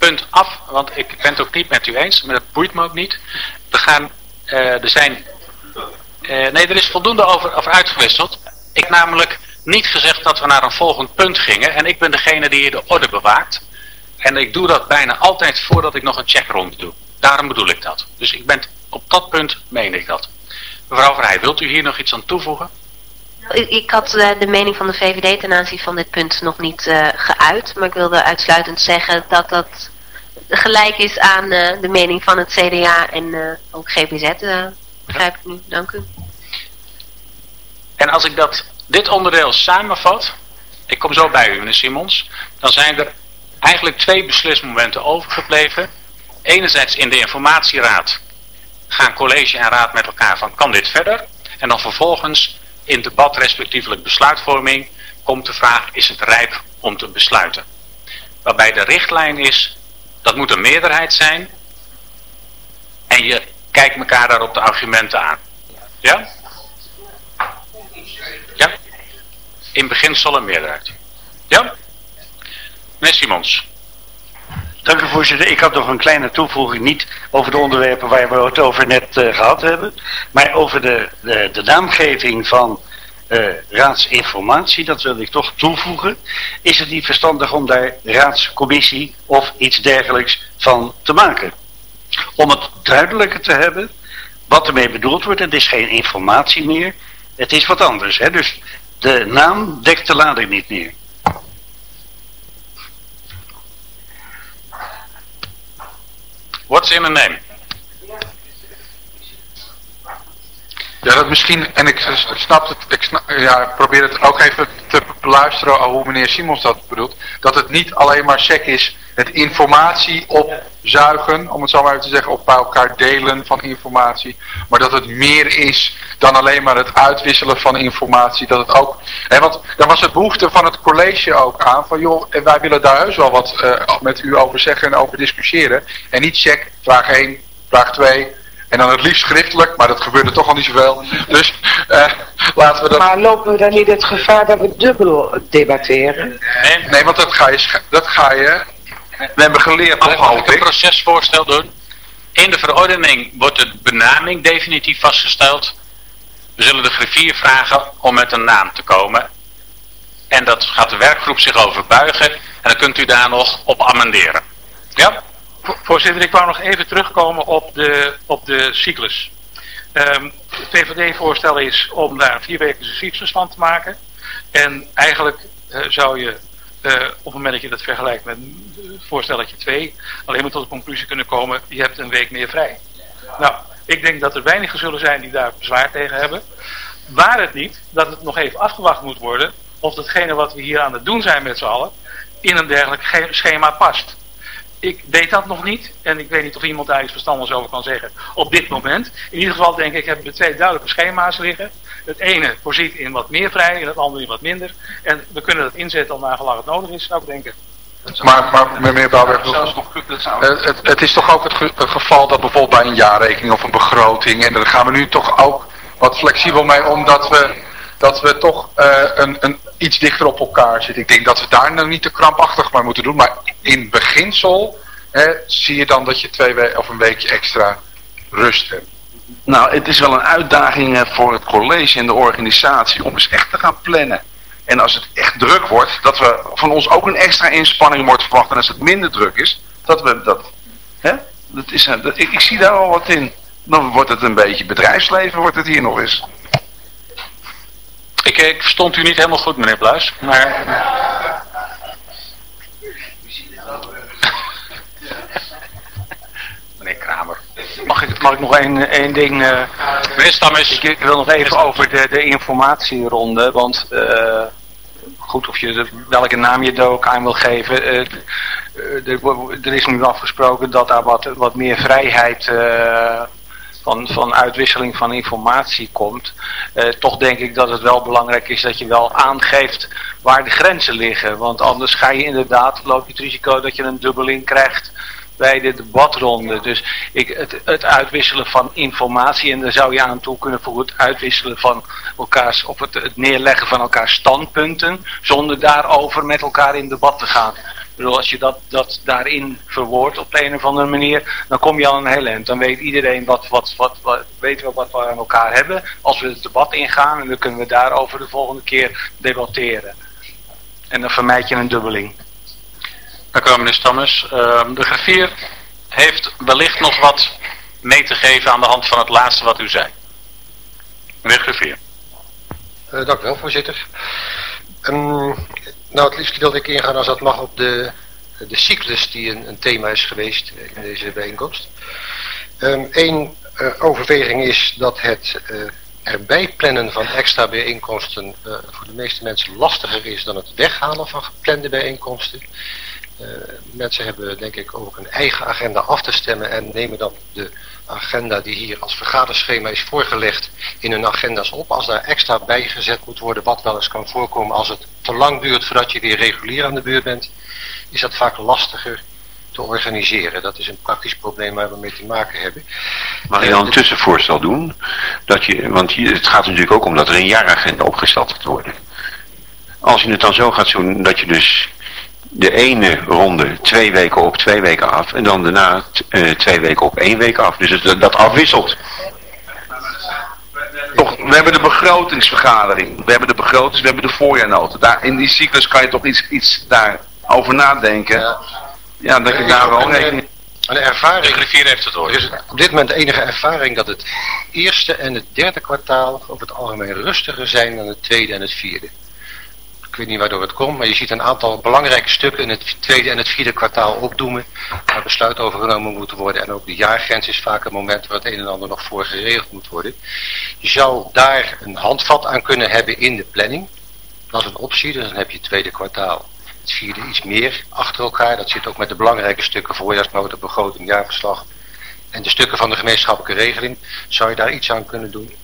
punt af, want ik ben het ook niet met u eens, maar dat boeit me ook niet. We gaan, eh, er zijn, eh, nee, er is voldoende over, over uitgewisseld. Ik namelijk niet gezegd dat we naar een volgend punt gingen en ik ben degene die hier de orde bewaakt. En ik doe dat bijna altijd voordat ik nog een checkronde doe. Daarom bedoel ik dat. Dus ik ben op dat punt meen ik dat. Mevrouw Vrij, wilt u hier nog iets aan toevoegen? Ik, had eh, de mening van de VVD ten aanzien van dit punt nog niet eh, geuit. Maar ik wilde uitsluitend zeggen dat dat gelijk is aan eh, de mening van het CDA en ook GBZ. begrijp ik nu. Dank u. En als ik dat, dit onderdeel samenvat, ik kom zo bij u meneer Simons, dan zijn er eigenlijk twee beslismomenten overgebleven. Enerzijds in de informatieraad gaan college en raad met elkaar van kan dit verder? En dan vervolgens in debat respectievelijk besluitvorming komt de vraag is het rijp om te besluiten. Waarbij de richtlijn is, dat moet een meerderheid zijn en je kijkt elkaar daarop de argumenten aan. Ja? Ja? In beginsel een meerderheid. Ja? Meneer Simons. Dank u voorzitter. Ik had nog een kleine toevoeging, niet over de onderwerpen waar we het over net eh, gehad hebben, maar over de, de, de naamgeving van eh, raadsinformatie, dat wil ik toch toevoegen. Is het niet verstandig om daar raadscommissie of iets dergelijks van te maken? Om het duidelijker te hebben wat ermee bedoeld wordt. Het is geen informatie meer, het is wat anders. Hè? Dus de naam dekt de lading niet meer. What's in a name? Ja, dat misschien, en ik snap het, ik snap, ja, probeer het ook even te beluisteren hoe meneer Simons dat bedoelt. Dat het niet alleen maar sec is het informatie opzuigen, om het zo maar even te zeggen, op bij elkaar delen van informatie. Maar dat het meer is dan alleen maar het uitwisselen van informatie. Dat het ook, hè, want daar was het behoefte van het college ook aan, van joh, wij willen daar heus wel wat eh, met u over zeggen en over discussiëren. En niet check, vraag 1, vraag 2, en dan het liefst schriftelijk, maar dat gebeurde toch al niet zoveel. Dus eh, laten we dat... Maar lopen we dan niet het gevaar dat we dubbel debatteren? Nee, Nee, want dat ga je... Dat ga je we hebben geleerd, mag, toch, ik een procesvoorstel doen? In de verordening wordt de benaming definitief vastgesteld. We zullen de griffier vragen om met een naam te komen. En dat gaat de werkgroep zich over buigen. En dan kunt u daar nog op amenderen. Ja? Vo- Voorzitter, ik wou nog even terugkomen op de, op de cyclus. Ehm, het VVD-voorstel is om daar een vierwekelijkse cyclus van te maken. En eigenlijk eh, zou je, eh, op het moment dat je dat vergelijkt met voorstelletje 2, alleen maar tot de conclusie kunnen komen, je hebt een week meer vrij. Nou, ik denk dat er weinigen zullen zijn die daar bezwaar tegen hebben. Waar het niet, dat het nog even afgewacht moet worden of datgene wat we hier aan het doen zijn met z'n allen, in een dergelijk ge- schema past. Ik weet dat nog niet. En ik weet niet of iemand daar iets verstandigs over kan zeggen op dit moment. In ieder geval denk ik, hebben we twee duidelijke schema's liggen. Het ene voorziet in wat meer vrij en het andere in wat minder. En we kunnen dat inzetten al naar gelang het nodig is, zou ik denken. Maar, maar meneer Bouwberg, het, het, het is toch ook het, ge- het geval dat bijvoorbeeld bij een jaarrekening of een begroting, en daar gaan we nu toch ook wat flexibel mee om, dat we, dat we toch eh, een, een, iets dichter op elkaar zitten. Ik denk dat we daar nou niet te krampachtig mee moeten doen, maar in beginsel hè, zie je dan dat je twee of een weekje extra rust hebt. Nou, het is wel een uitdaging eh, voor het college en de organisatie om eens echt te gaan plannen. En als het echt druk wordt, dat we van ons ook een extra inspanning wordt verwacht. En als het minder druk is, dat we dat... Hè? dat, is, dat ik, ik zie daar al wat in. Dan wordt het een beetje bedrijfsleven, wordt het hier nog eens. Ik, ik verstond u niet helemaal goed, meneer Bluis. Maar meneer Kramer. Mag ik, mag ik nog één, één ding... eh, Meneer Stammes. Ik, ik wil nog even over de, de informatieronde, want eh, goed of je de- welke naam je er ook aan wil geven. eh, eh, er, er is nu afgesproken dat daar wat, wat meer vrijheid eh, van, van uitwisseling van informatie komt, eh, toch denk ik dat het wel belangrijk is dat je wel aangeeft waar de grenzen liggen. Want anders ga je inderdaad, loop je het risico dat je een dubbeling krijgt bij de debatronde. Dus ik, het, het uitwisselen van informatie, en daar zou je aan toe kunnen voor het uitwisselen van elkaars, of het, het neerleggen van elkaars standpunten, zonder daarover met elkaar in debat te gaan. Bedoel, als je dat, dat daarin verwoordt op de een of andere manier, dan kom je al een heel eind. Dan weet iedereen wat, wat, wat, wat, weten we wat we aan elkaar hebben. Als we het debat ingaan, en dan kunnen we daarover de volgende keer debatteren. En dan vermijd je een dubbeling. Dank u wel, meneer Stammers. Ehm, de griffier heeft wellicht nog wat mee te geven aan de hand van het laatste wat u zei. Meneer griffier. Uh, dank u wel, voorzitter. Um, nou, het liefst wilde ik ingaan als dat mag op de, de cyclus die een, een thema is geweest in deze bijeenkomst. Eén um, uh, overweging is dat het uh, erbij plannen van extra bijeenkomsten voor de meeste mensen lastiger is dan het weghalen van geplande bijeenkomsten. Uh, mensen hebben denk ik ook een eigen agenda af te stemmen en nemen dan de agenda die hier als vergaderschema is voorgelegd in hun agenda's op. Als daar extra bij gezet moet worden, wat wel eens kan voorkomen als het te lang duurt voordat je weer regulier aan de beurt bent, is dat vaak lastiger te organiseren. Dat is een praktisch probleem waar we mee te maken hebben. Mag je dan een tussenvoorstel doen? Dat je, want het gaat natuurlijk ook om dat er een jaaragenda opgesteld moet worden. Als je het dan zo gaat doen dat je dus de ene ronde twee weken op, twee weken af. En dan daarna uh, twee weken op, één week af. Dus het, dat afwisselt. Toch, we hebben de begrotingsvergadering. We hebben de begrotings, we hebben de voorjaarnoten. Daar, in die cyclus kan je toch iets, iets daarover nadenken. Ja, ja dat je daar wel rekening... Een ervaring, de griffier heeft het hoor. Is op dit moment de enige ervaring dat het eerste en het derde kwartaal over het algemeen rustiger zijn dan het tweede en het vierde. Ik weet niet waardoor het komt, maar je ziet een aantal belangrijke stukken in het tweede en het vierde kwartaal opdoemen. Waar besluit over genomen moeten worden. En ook de jaargrens is vaak een moment waar het een en ander nog voor geregeld moet worden. Je zou daar een handvat aan kunnen hebben in de planning. Dat is een optie, dus dan heb je het tweede kwartaal. Het vierde iets meer achter elkaar. Dat zit ook met de belangrijke stukken voorjaarsnota, begroting, jaarverslag. En de stukken van de gemeenschappelijke regeling. Zou je daar iets aan kunnen doen.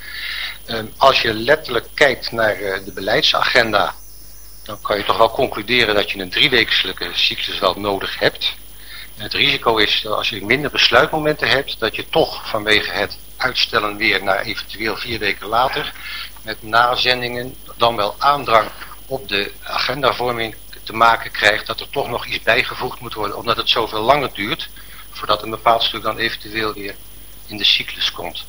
Um, als je letterlijk kijkt naar uh, de beleidsagenda dan kan je toch wel concluderen dat je een driewekelijke cyclus wel nodig hebt. Het risico is dat als je minder besluitmomenten hebt, dat je toch vanwege het uitstellen weer naar eventueel vier weken later, met nazendingen dan wel aandrang op de agendavorming te maken krijgt, dat er toch nog iets bijgevoegd moet worden, omdat het zoveel langer duurt, voordat een bepaald stuk dan eventueel weer in de cyclus komt.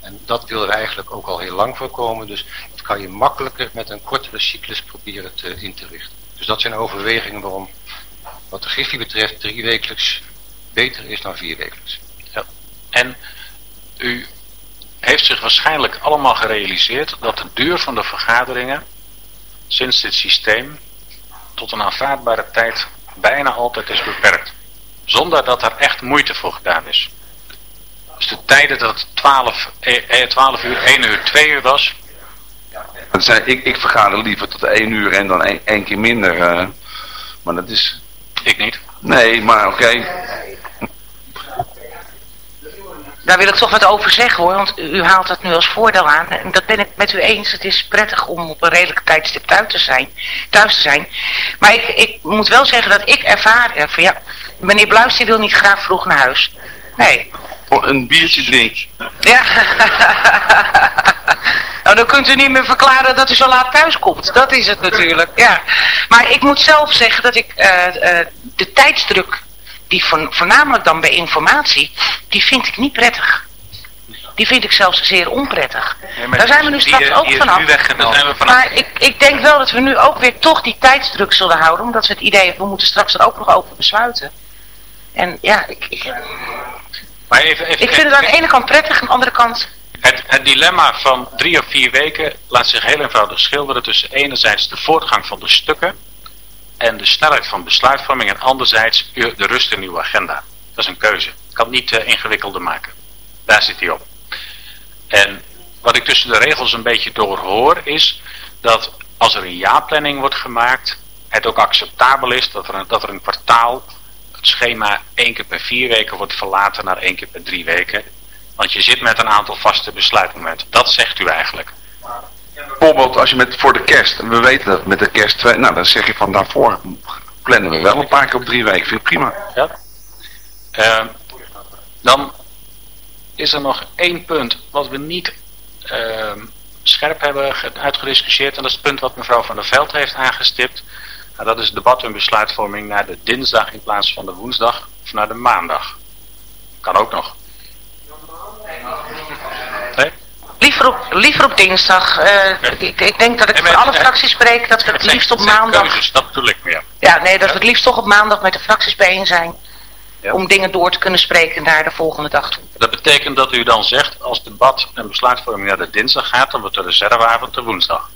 En dat willen we eigenlijk ook al heel lang voorkomen. Dus dat kan je makkelijker met een kortere cyclus proberen te, in te richten. Dus dat zijn overwegingen waarom wat de Griffie betreft drie wekelijks beter is dan vier wekelijks. Ja. En u heeft zich waarschijnlijk allemaal gerealiseerd dat de duur van de vergaderingen sinds dit systeem tot een aanvaardbare tijd bijna altijd is beperkt. Zonder dat er echt moeite voor gedaan is. Dus de tijden dat het 12, eh, 12 uur, 1 uur, 2 uur was. Dat zei, ik, ik vergader liever tot 1 uur en dan één keer minder. Uh, maar dat is... Ik niet. Nee, maar oké. Okay. Daar wil ik toch wat over zeggen hoor, want u haalt dat nu als voordeel aan. En dat ben ik met u eens. Het is prettig om op een redelijk tijdstip thuis te zijn. Thuis te zijn. Maar ik, ik moet wel zeggen dat ik ervaar van ja, meneer Bluis die wil niet graag vroeg naar huis. Nee, een biertje drinken. Ja. nou, dan kunt u niet meer verklaren dat u zo laat thuis komt. Dat is het natuurlijk, ja. Maar ik moet zelf zeggen dat ik uh, uh, de tijdsdruk, die voornamelijk dan bij informatie, die vind ik niet prettig. Die vind ik zelfs zeer onprettig. Ja, Daar zijn we nu straks ook vanaf. Maar ik, ik denk wel dat we nu ook weer toch die tijdsdruk zullen houden. Omdat we het idee hebben, we moeten straks er ook nog over besluiten. En ja, ik, ik, maar even, even, ik vind het aan de ene kant prettig, aan de andere kant... Het, het dilemma van drie of vier weken laat zich heel eenvoudig schilderen tussen enerzijds de voortgang van de stukken en de snelheid van besluitvorming en anderzijds de rust in uw agenda. Dat is een keuze. Ik kan het niet uh, ingewikkelder maken. Daar zit hij op. En wat ik tussen de regels een beetje doorhoor is dat als er een jaarplanning wordt gemaakt, het ook acceptabel is dat er een, dat er een kwartaal schema één keer per vier weken wordt verlaten naar één keer per drie weken. Want je zit met een aantal vaste besluitmomenten. Dat zegt u eigenlijk. Bijvoorbeeld als je met, voor de kerst, en we weten dat met de kerst, nou dan zeg je van daarvoor plannen we wel een paar keer op drie weken, vind ik prima. Ja. Eh, dan is er nog één punt wat we niet eh, scherp hebben ge- uitgediscussieerd. En dat is het punt wat mevrouw Van der Veld heeft aangestipt. Nou, dat is debat en besluitvorming naar de dinsdag in plaats van de woensdag of naar de maandag. Kan ook nog. Nee? Liever op, liever op dinsdag. Eh, ik, ik denk dat ik Nee, voor alle fracties spreek dat we het liefst op maandag... keuzes, dat bedoel ik meer. Ja, nee, dat we het liefst toch op maandag met de fracties bijeen zijn. Om dingen door te kunnen spreken naar de volgende dag toe. Dat betekent dat u dan zegt, als debat en besluitvorming naar de dinsdag gaat, dan wordt de reserveavond de woensdag.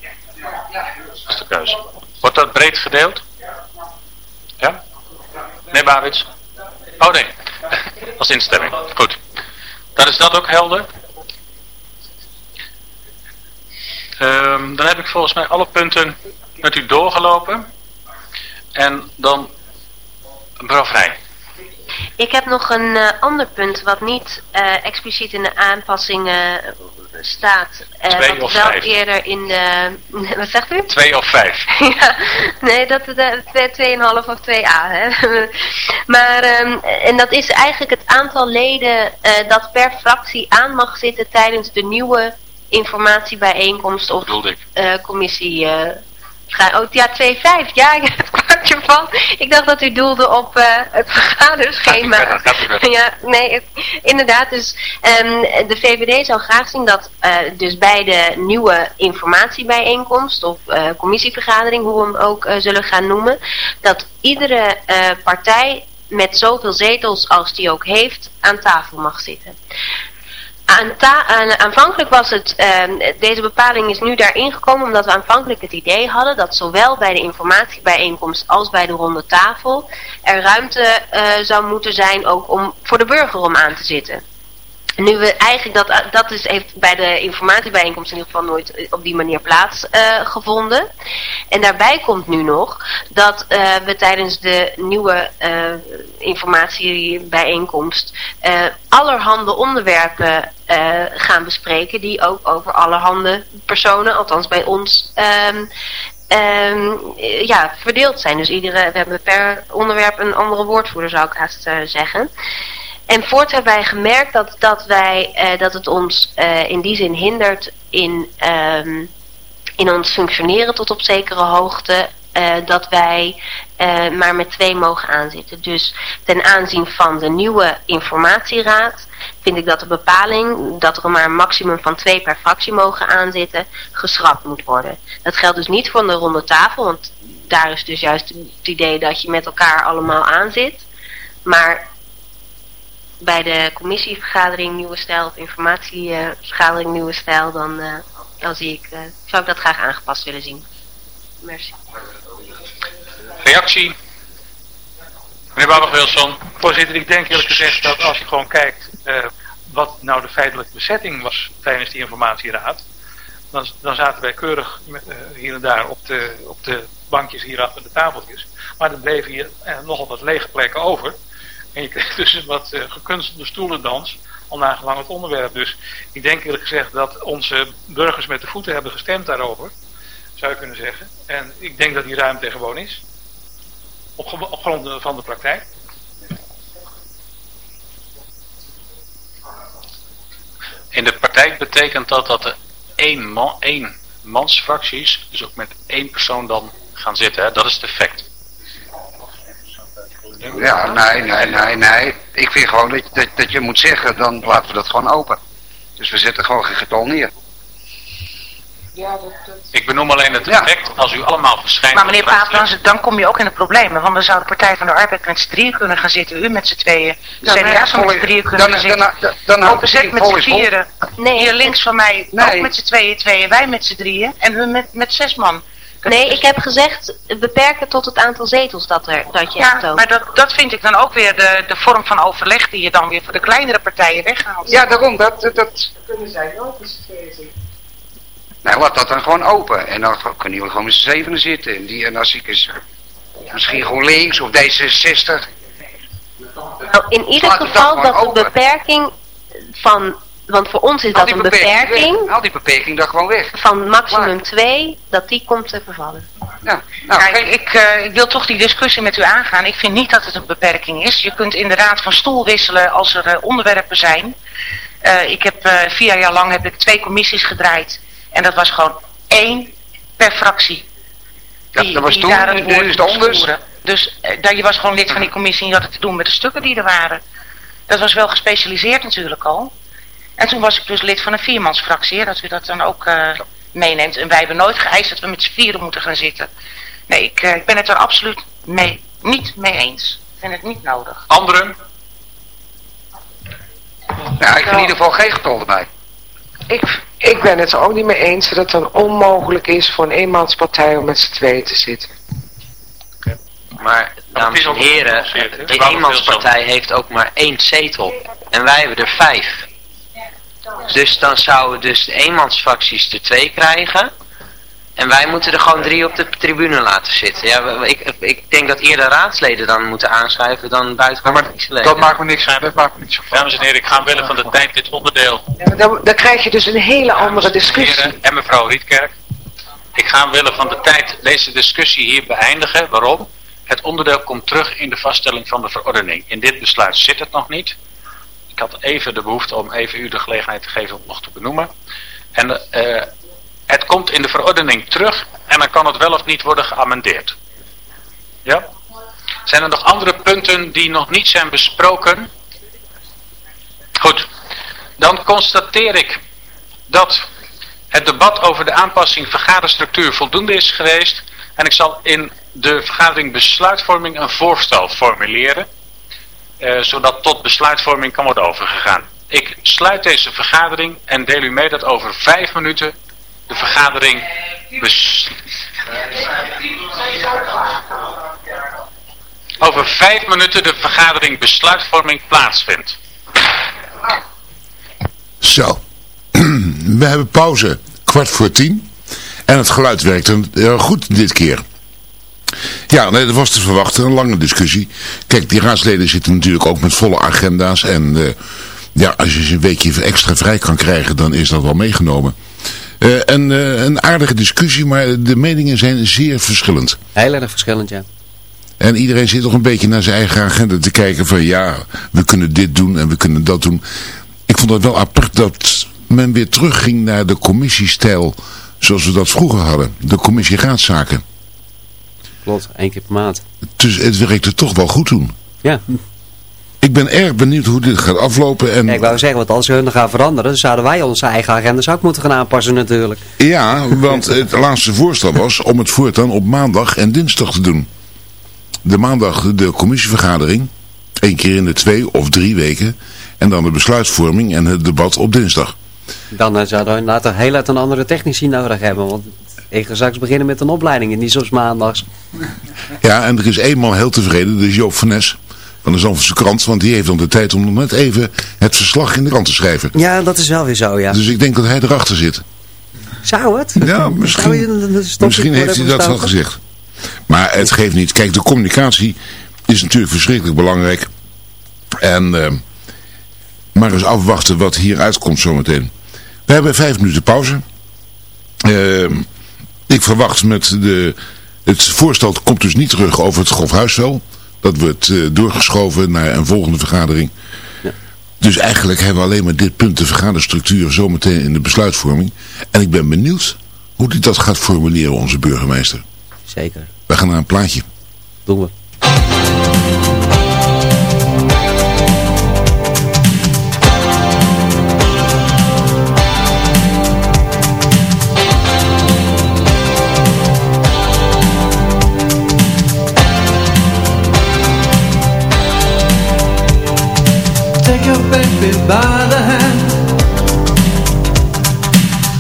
Dat is de keuze. Wordt dat breed gedeeld? Ja? Nee, Babits? Oh nee, als instemming. Goed. Dan is dat ook helder. Ehm, dan heb ik volgens mij alle punten met u doorgelopen. En dan, mevrouw Vrij. Ik heb nog een eh, ander punt wat niet eh, expliciet in de aanpassingen eh, staat. eh, Twee wat of wel vijf? eerder in de... Wat zegt u? Twee of vijf? ja, nee, dat is twee- 2,5 of 2a. Hè? maar, ehm, en dat is eigenlijk het aantal leden eh, dat per fractie aan mag zitten tijdens de nieuwe informatiebijeenkomst of ik. eh, commissie. eh, oh ja, 2,5. Ja, het van. Ik dacht dat u doelde op eh, het vergaderschema. Verder, gaat ja, nee, het- inderdaad. Dus ehm, de VVD zou graag zien dat eh, dus bij de nieuwe informatiebijeenkomst of eh, commissievergadering, hoe we hem ook zullen gaan noemen, dat iedere partij met zoveel zetels als die ook heeft aan tafel mag zitten. Aanvankelijk was het, ehm, deze bepaling is nu daarin gekomen omdat we aanvankelijk het idee hadden dat zowel bij de informatiebijeenkomst als bij de ronde tafel er ruimte eh, zou moeten zijn ook om voor de burger om aan te zitten. Nu we eigenlijk, dat, dat is, heeft bij de informatiebijeenkomst in ieder geval nooit eh, op die manier plaatsgevonden. gevonden. en daarbij komt nu nog dat eh, we tijdens de nieuwe eh, informatiebijeenkomst eh, allerhande onderwerpen eh, gaan bespreken die ook over allerhande personen, althans bij ons, ehm, ehm, eh, ja, verdeeld zijn. Dus iedere, we hebben per onderwerp een andere woordvoerder zou ik haast eh, zeggen. En voorts hebben wij gemerkt dat, dat, wij, eh, dat het ons eh, in die zin hindert in, ehm, in ons functioneren tot op zekere hoogte. eh, dat wij maar met twee mogen aanzitten. Dus ten aanzien van de nieuwe informatieraad vind ik dat de bepaling dat er maar een maximum van twee per fractie mogen aanzitten geschrapt moet worden. Dat geldt dus niet voor de ronde tafel, want daar is dus juist het idee dat je met elkaar allemaal aanzit. Maar bij de commissievergadering Nieuwe Stijl of informatievergadering Nieuwe Stijl, dan, eh, dan zie ik, eh, zou ik dat graag aangepast willen zien. Merci. Reactie? Meneer Babach-Wilson. Voorzitter, ik denk eerlijk gezegd dat als je gewoon kijkt eh, wat nou de feitelijke bezetting was tijdens die informatieraad, dan, dan zaten wij keurig hier en daar op de, op de bankjes hier achter de tafeltjes. Maar er bleven hier nogal wat lege plekken over. En je kreeg dus wat eh, gekunstelde stoelendans, al nagelang het onderwerp. Dus ik denk eerlijk gezegd dat onze burgers met de voeten hebben gestemd daarover, zou je kunnen zeggen. En ik denk dat die ruimte gewoon is. Op, op grond van de praktijk. In de praktijk betekent dat dat er één, man, één mansfracties, dus ook met één persoon dan gaan zitten. Hè? Dat is het effect. Ja, nee, nee, nee, nee. Ik vind gewoon dat, dat, dat je moet zeggen, dan laten we dat gewoon open. Dus we zetten gewoon geen getal neer. Ja, dat, dat... Ik benoem alleen het effect als u allemaal verschijnt. Maar meneer Paap, dan, dan kom je ook in de problemen. Want dan zou de Partij van de Arbeid met z'n drieën kunnen gaan zitten. U met z'n tweeën. De Ja, CDA zou met z'n drieën kunnen dan- gaan zitten. dan- dan- dan OPZ het met z'n vieren. Nee, Hier links van mij Nee. ook met z'n tweeën, tweeën. Wij met z'n drieën. En u met, met zes man. Nee, ik heb gezegd beperken tot het aantal zetels dat, er, dat je hebt Ja, ook. maar dat, dat vind ik dan ook weer de, de vorm van overleg die je dan weer voor de kleinere partijen weghaalt. Ja, daarom, dat, dat, dat... Kunnen zij ook eens? Nou, laat dat dan gewoon open. En dan kunnen jullie gewoon met z'n zevenen zitten. En, die, en als ik eens... Misschien gewoon links of D66. Nou, in ieder Laat geval dat gewoon de beperking van want voor ons is dat een beperking beperking weg. Al die beperking daar gewoon weg. van maximum 2, dat die komt te vervallen. Ja, nou, Kijk, ik, eh, ik wil toch die discussie met u aangaan. Ik vind niet dat het een beperking is. Je kunt inderdaad van stoel wisselen als er eh, onderwerpen zijn. Eh, ik heb eh, vier jaar lang heb ik twee commissies gedraaid. En dat was gewoon één per fractie. Ja, dat was toen, daar nu- het nu woord is het moest anders. voeren. Dus daar, je was gewoon lid van die commissie en je had het te doen met de stukken die er waren. Dat was wel gespecialiseerd natuurlijk al. En toen was ik dus lid van een viermansfractie, dat u dat dan ook eh, meeneemt. En wij hebben nooit geëist dat we met z'n vieren moeten gaan zitten. Nee, ik, eh, ik ben het er absoluut mee, niet mee eens. Ik vind het niet nodig. Anderen? ja, ik vind in ieder geval geen getal erbij. Ik, ik ben het er ook niet mee eens dat het dan onmogelijk is voor een eenmanspartij om met z'n tweeën te zitten. Maar, dames en heren, de eenmanspartij heeft ook maar één zetel. En wij hebben er vijf. Dus dan zouden dus de eenmansfracties er twee krijgen. En wij moeten er gewoon drie op de tribune laten zitten. Ja, ik, ik denk dat eerder raadsleden dan moeten aanschuiven dan buitenlandse Dat maakt me niks, dat maakt me niks Dames en heren, ik ga willen van de tijd dit onderdeel. Ja, dan, dan krijg je dus een hele andere discussie. Heren en mevrouw Rietkerk. Ik ga willen van de tijd deze discussie hier beëindigen. Waarom? Het onderdeel komt terug in de vaststelling van de verordening. In dit besluit zit het nog niet. Ik had even de behoefte om even u de gelegenheid te geven om nog te benoemen. En eh, het komt in de verordening terug en dan kan het wel of niet worden geamendeerd. Ja? Zijn er nog andere punten die nog niet zijn besproken? Goed. Dan constateer ik dat het debat over de aanpassing vergaderstructuur voldoende is geweest. En ik zal in de vergadering besluitvorming een voorstel formuleren. Eh, zodat tot besluitvorming kan worden overgegaan. Ik sluit deze vergadering en deel u mee dat over vijf minuten de vergadering. Over vijf minuten de vergadering besluitvorming plaatsvindt. Zo. We hebben pauze. Kwart voor tien. En het geluid werkt goed dit keer. Ja, nee, dat was te verwachten. Een lange discussie. Kijk, die raadsleden zitten natuurlijk ook met volle agenda's. En eh, ja, als je ze een weekje extra vrij kan krijgen, dan is dat wel meegenomen. Eh, en, eh, een aardige discussie, maar de meningen zijn zeer verschillend. Heel erg verschillend, ja. En iedereen zit nog een beetje naar zijn eigen agenda te kijken van ja, we kunnen dit doen en we kunnen dat doen. Ik vond het wel apart dat men weer terugging naar de commissiestijl zoals we dat vroeger hadden. De commissie raadszaken. Klopt, één keer per maand. Dus het werkte toch wel goed toen. Ja. Ik ben erg benieuwd hoe dit gaat aflopen. En... Ja, ik wou zeggen, want als ze hun gaan veranderen, dan zouden wij onze eigen agendas ook moeten gaan aanpassen natuurlijk. Ja, want het laatste voorstel was om het voortaan op maandag en dinsdag te doen. De maandag de commissievergadering, één keer in de twee of drie weken. En dan de besluitvorming en het debat op dinsdag. Dan eh, zouden we inderdaad heel uit een andere technici nodig hebben. Want ik ga straks beginnen met een opleiding en niet zoals maandags. Ja, en er is één man heel tevreden, dat is Joop van Nes van de Zandvoortse krant. Want die heeft dan de tijd om nog net even het verslag in de krant te schrijven. Ja, dat is wel weer zo, ja. Dus ik denk dat hij erachter zit. Zou het? Ja, misschien, je misschien heeft hij dat wel gezegd. Maar het geeft niet. Kijk, de communicatie is natuurlijk verschrikkelijk belangrijk. En, eh, maar eens afwachten wat hier uitkomt zometeen. We hebben vijf minuten pauze. Eh, ik verwacht met de... Het voorstel komt dus niet terug over het grofhuisvel. Dat wordt eh, doorgeschoven naar een volgende vergadering. Dus eigenlijk hebben we alleen maar dit punt, de vergaderstructuur, zometeen in de besluitvorming. En ik ben benieuwd hoe hij dat gaat formuleren, onze burgemeester. Zeker. We gaan naar een plaatje. Doen we.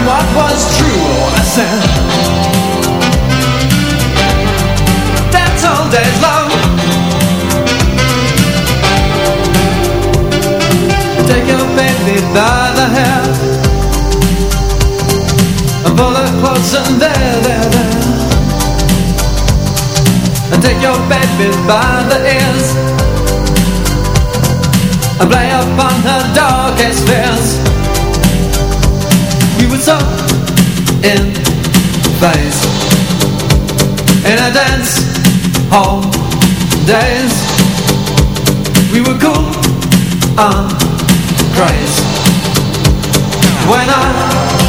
sharing what was true. I said, that's all days love. Take your baby by the hair and pull her close and there, there, there and take your baby by the ears and play upon her darkest fears soft and place, in a dance hall, days We were cool and crazy. When I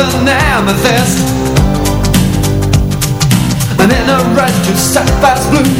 an amethyst. An inner red to sapphire blue.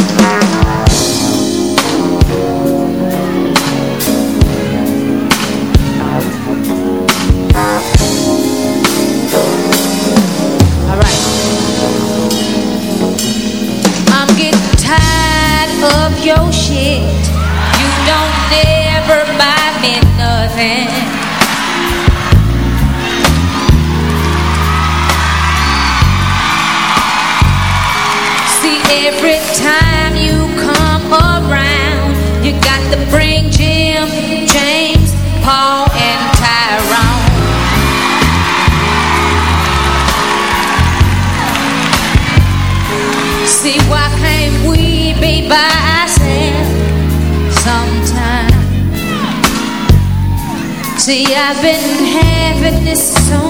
See, I've been having this on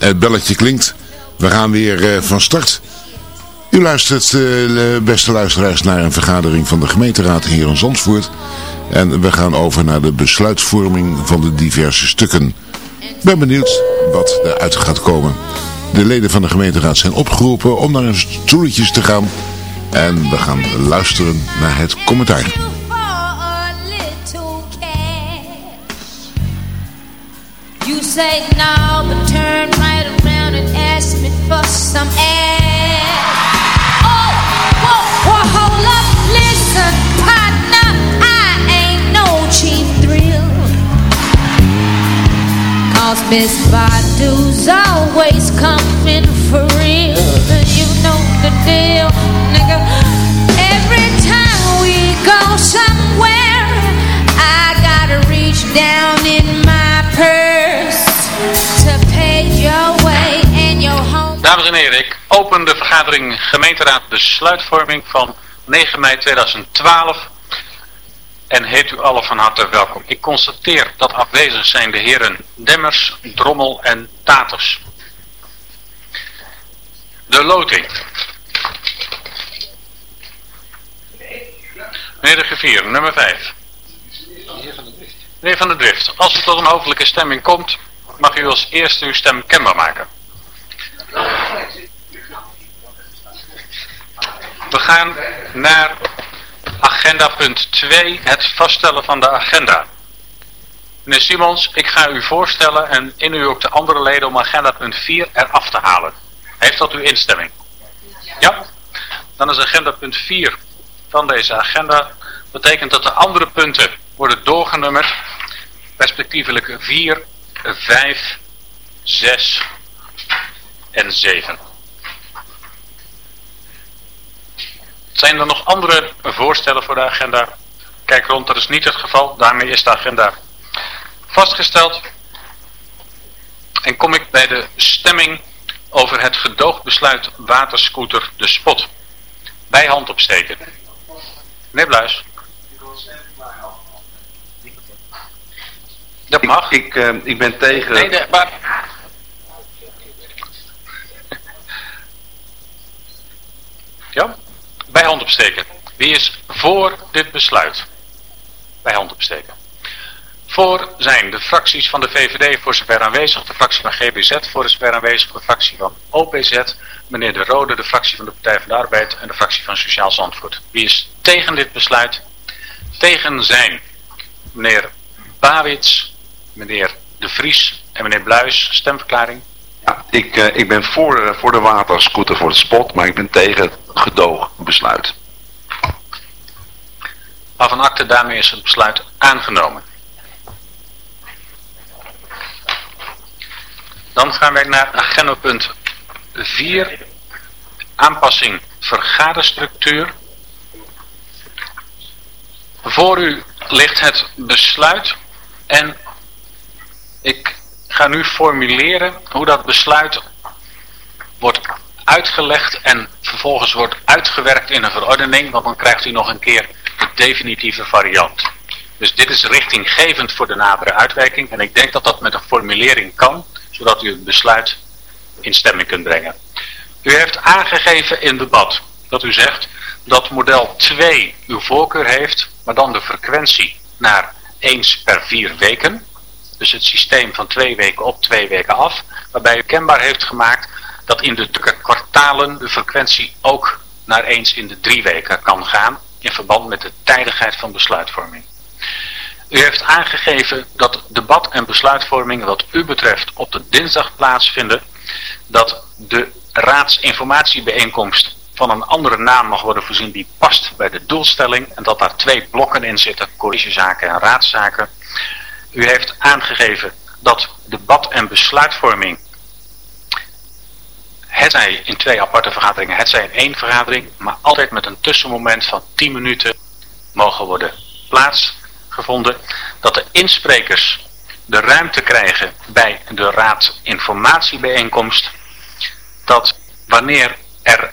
het belletje klinkt. We gaan weer uh, van start. U luistert, uh, beste luisteraars, naar een vergadering van de gemeenteraad hier in Zandvoort. En we gaan over naar de besluitvorming van de diverse stukken. Ben benieuwd wat eruit gaat komen. De leden van de gemeenteraad zijn opgeroepen om naar hun stoeltjes te gaan. En we gaan luisteren naar het commentaar. say no, for some ass. Oh, hold up, listen, partner, I ain't no cheap thrill. Cause Miss Badu's always coming for real. You know the deal, en heren, ik open de vergadering gemeenteraad besluitvorming van 9 mei 2012 en heet u allen van harte welkom. Ik constateer dat afwezig zijn de heren Demmers, Drommel en Taters. De loting. Meneer de Gevier, nummer 5. Meneer van der Drift, als er tot een hoofdelijke stemming komt, mag u als eerste uw stem kenbaar maken. We gaan naar agenda punt 2, het vaststellen van de agenda. Meneer Simons, ik ga u voorstellen en in u ook de andere leden om agenda punt 4 eraf te halen. Heeft dat uw instemming? Ja? Dan is agenda punt 4 van deze agenda. Betekent dat de andere punten worden doorgenummerd. Respectievelijk 4, 5, 6 en 7. Zijn er nog andere voorstellen voor de agenda? Kijk rond, dat is niet het geval. Daarmee is de agenda vastgesteld. En kom ik bij de stemming over het gedoogbesluit waterscooter De Spot. Bij hand opsteken. Meneer Bluis. Dat mag. Ik, eh, ik ben tegen... Nee, nee, maar... Ja? Bij hand opsteken. Wie is voor dit besluit? Bij hand opsteken. Voor zijn de fracties van de VVD voor zover aanwezig, de fractie van GBZ voor zover aanwezig, de fractie van OPZ, meneer De Rode, de fractie van de Partij van de Arbeid en de fractie van Sociaal Zandvoort. Wie is tegen dit besluit? Tegen zijn meneer Bawits, meneer De Vries en meneer Bluis. Stemverklaring. Ja, ik, eh, ik ben voor, eh, voor de waterscooter voor het spot, maar ik ben tegen het gedoogbesluit. Waarvan akte daarmee is het besluit aangenomen. Dan gaan wij naar agenda punt 4. Aanpassing vergaderstructuur. Voor u ligt het besluit en ik ga nu formuleren hoe dat besluit wordt uitgelegd en vervolgens wordt uitgewerkt in een verordening, want dan krijgt u nog een keer de definitieve variant. Dus dit is richtinggevend voor de nadere uitwerking en ik denk dat dat met een formulering kan, zodat u het besluit in stemming kunt brengen. U heeft aangegeven in debat dat u zegt dat model 2 uw voorkeur heeft, maar dan de frequentie naar eens per vier weken. Dus het systeem van twee weken op, twee weken af. Waarbij u kenbaar heeft gemaakt dat in de kwartalen de frequentie ook naar eens in de drie weken kan gaan. In verband met de tijdigheid van besluitvorming. U heeft aangegeven dat debat en besluitvorming wat u betreft op de dinsdag plaatsvinden. Dat de raadsinformatiebijeenkomst van een andere naam mag worden voorzien die past bij de doelstelling. En dat daar twee blokken in zitten, collegezaken en raadszaken. U heeft aangegeven dat debat en besluitvorming, het zij in twee aparte vergaderingen, het zij in één vergadering, maar altijd met een tussenmoment van 10 minuten mogen worden plaatsgevonden. Dat de insprekers de ruimte krijgen bij de raadinformatiebijeenkomst. Dat wanneer er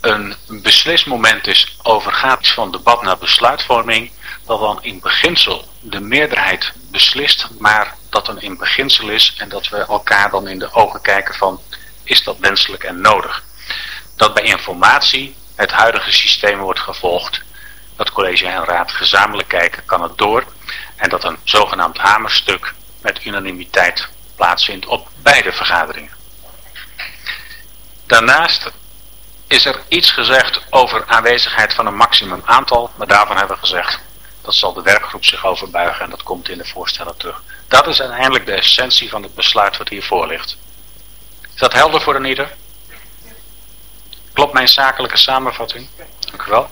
een beslismoment is overgaat van debat naar besluitvorming, dat dan in beginsel de meerderheid beslist, maar dat een in beginsel is en dat we elkaar dan in de ogen kijken van is dat wenselijk en nodig. Dat bij informatie het huidige systeem wordt gevolgd, dat college en raad gezamenlijk kijken, kan het door en dat een zogenaamd hamerstuk met unanimiteit plaatsvindt op beide vergaderingen. Daarnaast is er iets gezegd over aanwezigheid van een maximum aantal, maar daarvan hebben we gezegd Dat zal de werkgroep zich overbuigen en dat komt in de voorstellen terug. Dat is uiteindelijk de essentie van het besluit wat hiervoor ligt. Is dat helder voor een ieder? Klopt mijn zakelijke samenvatting? Dank u wel.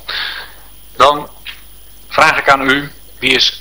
Dan vraag ik aan u, wie is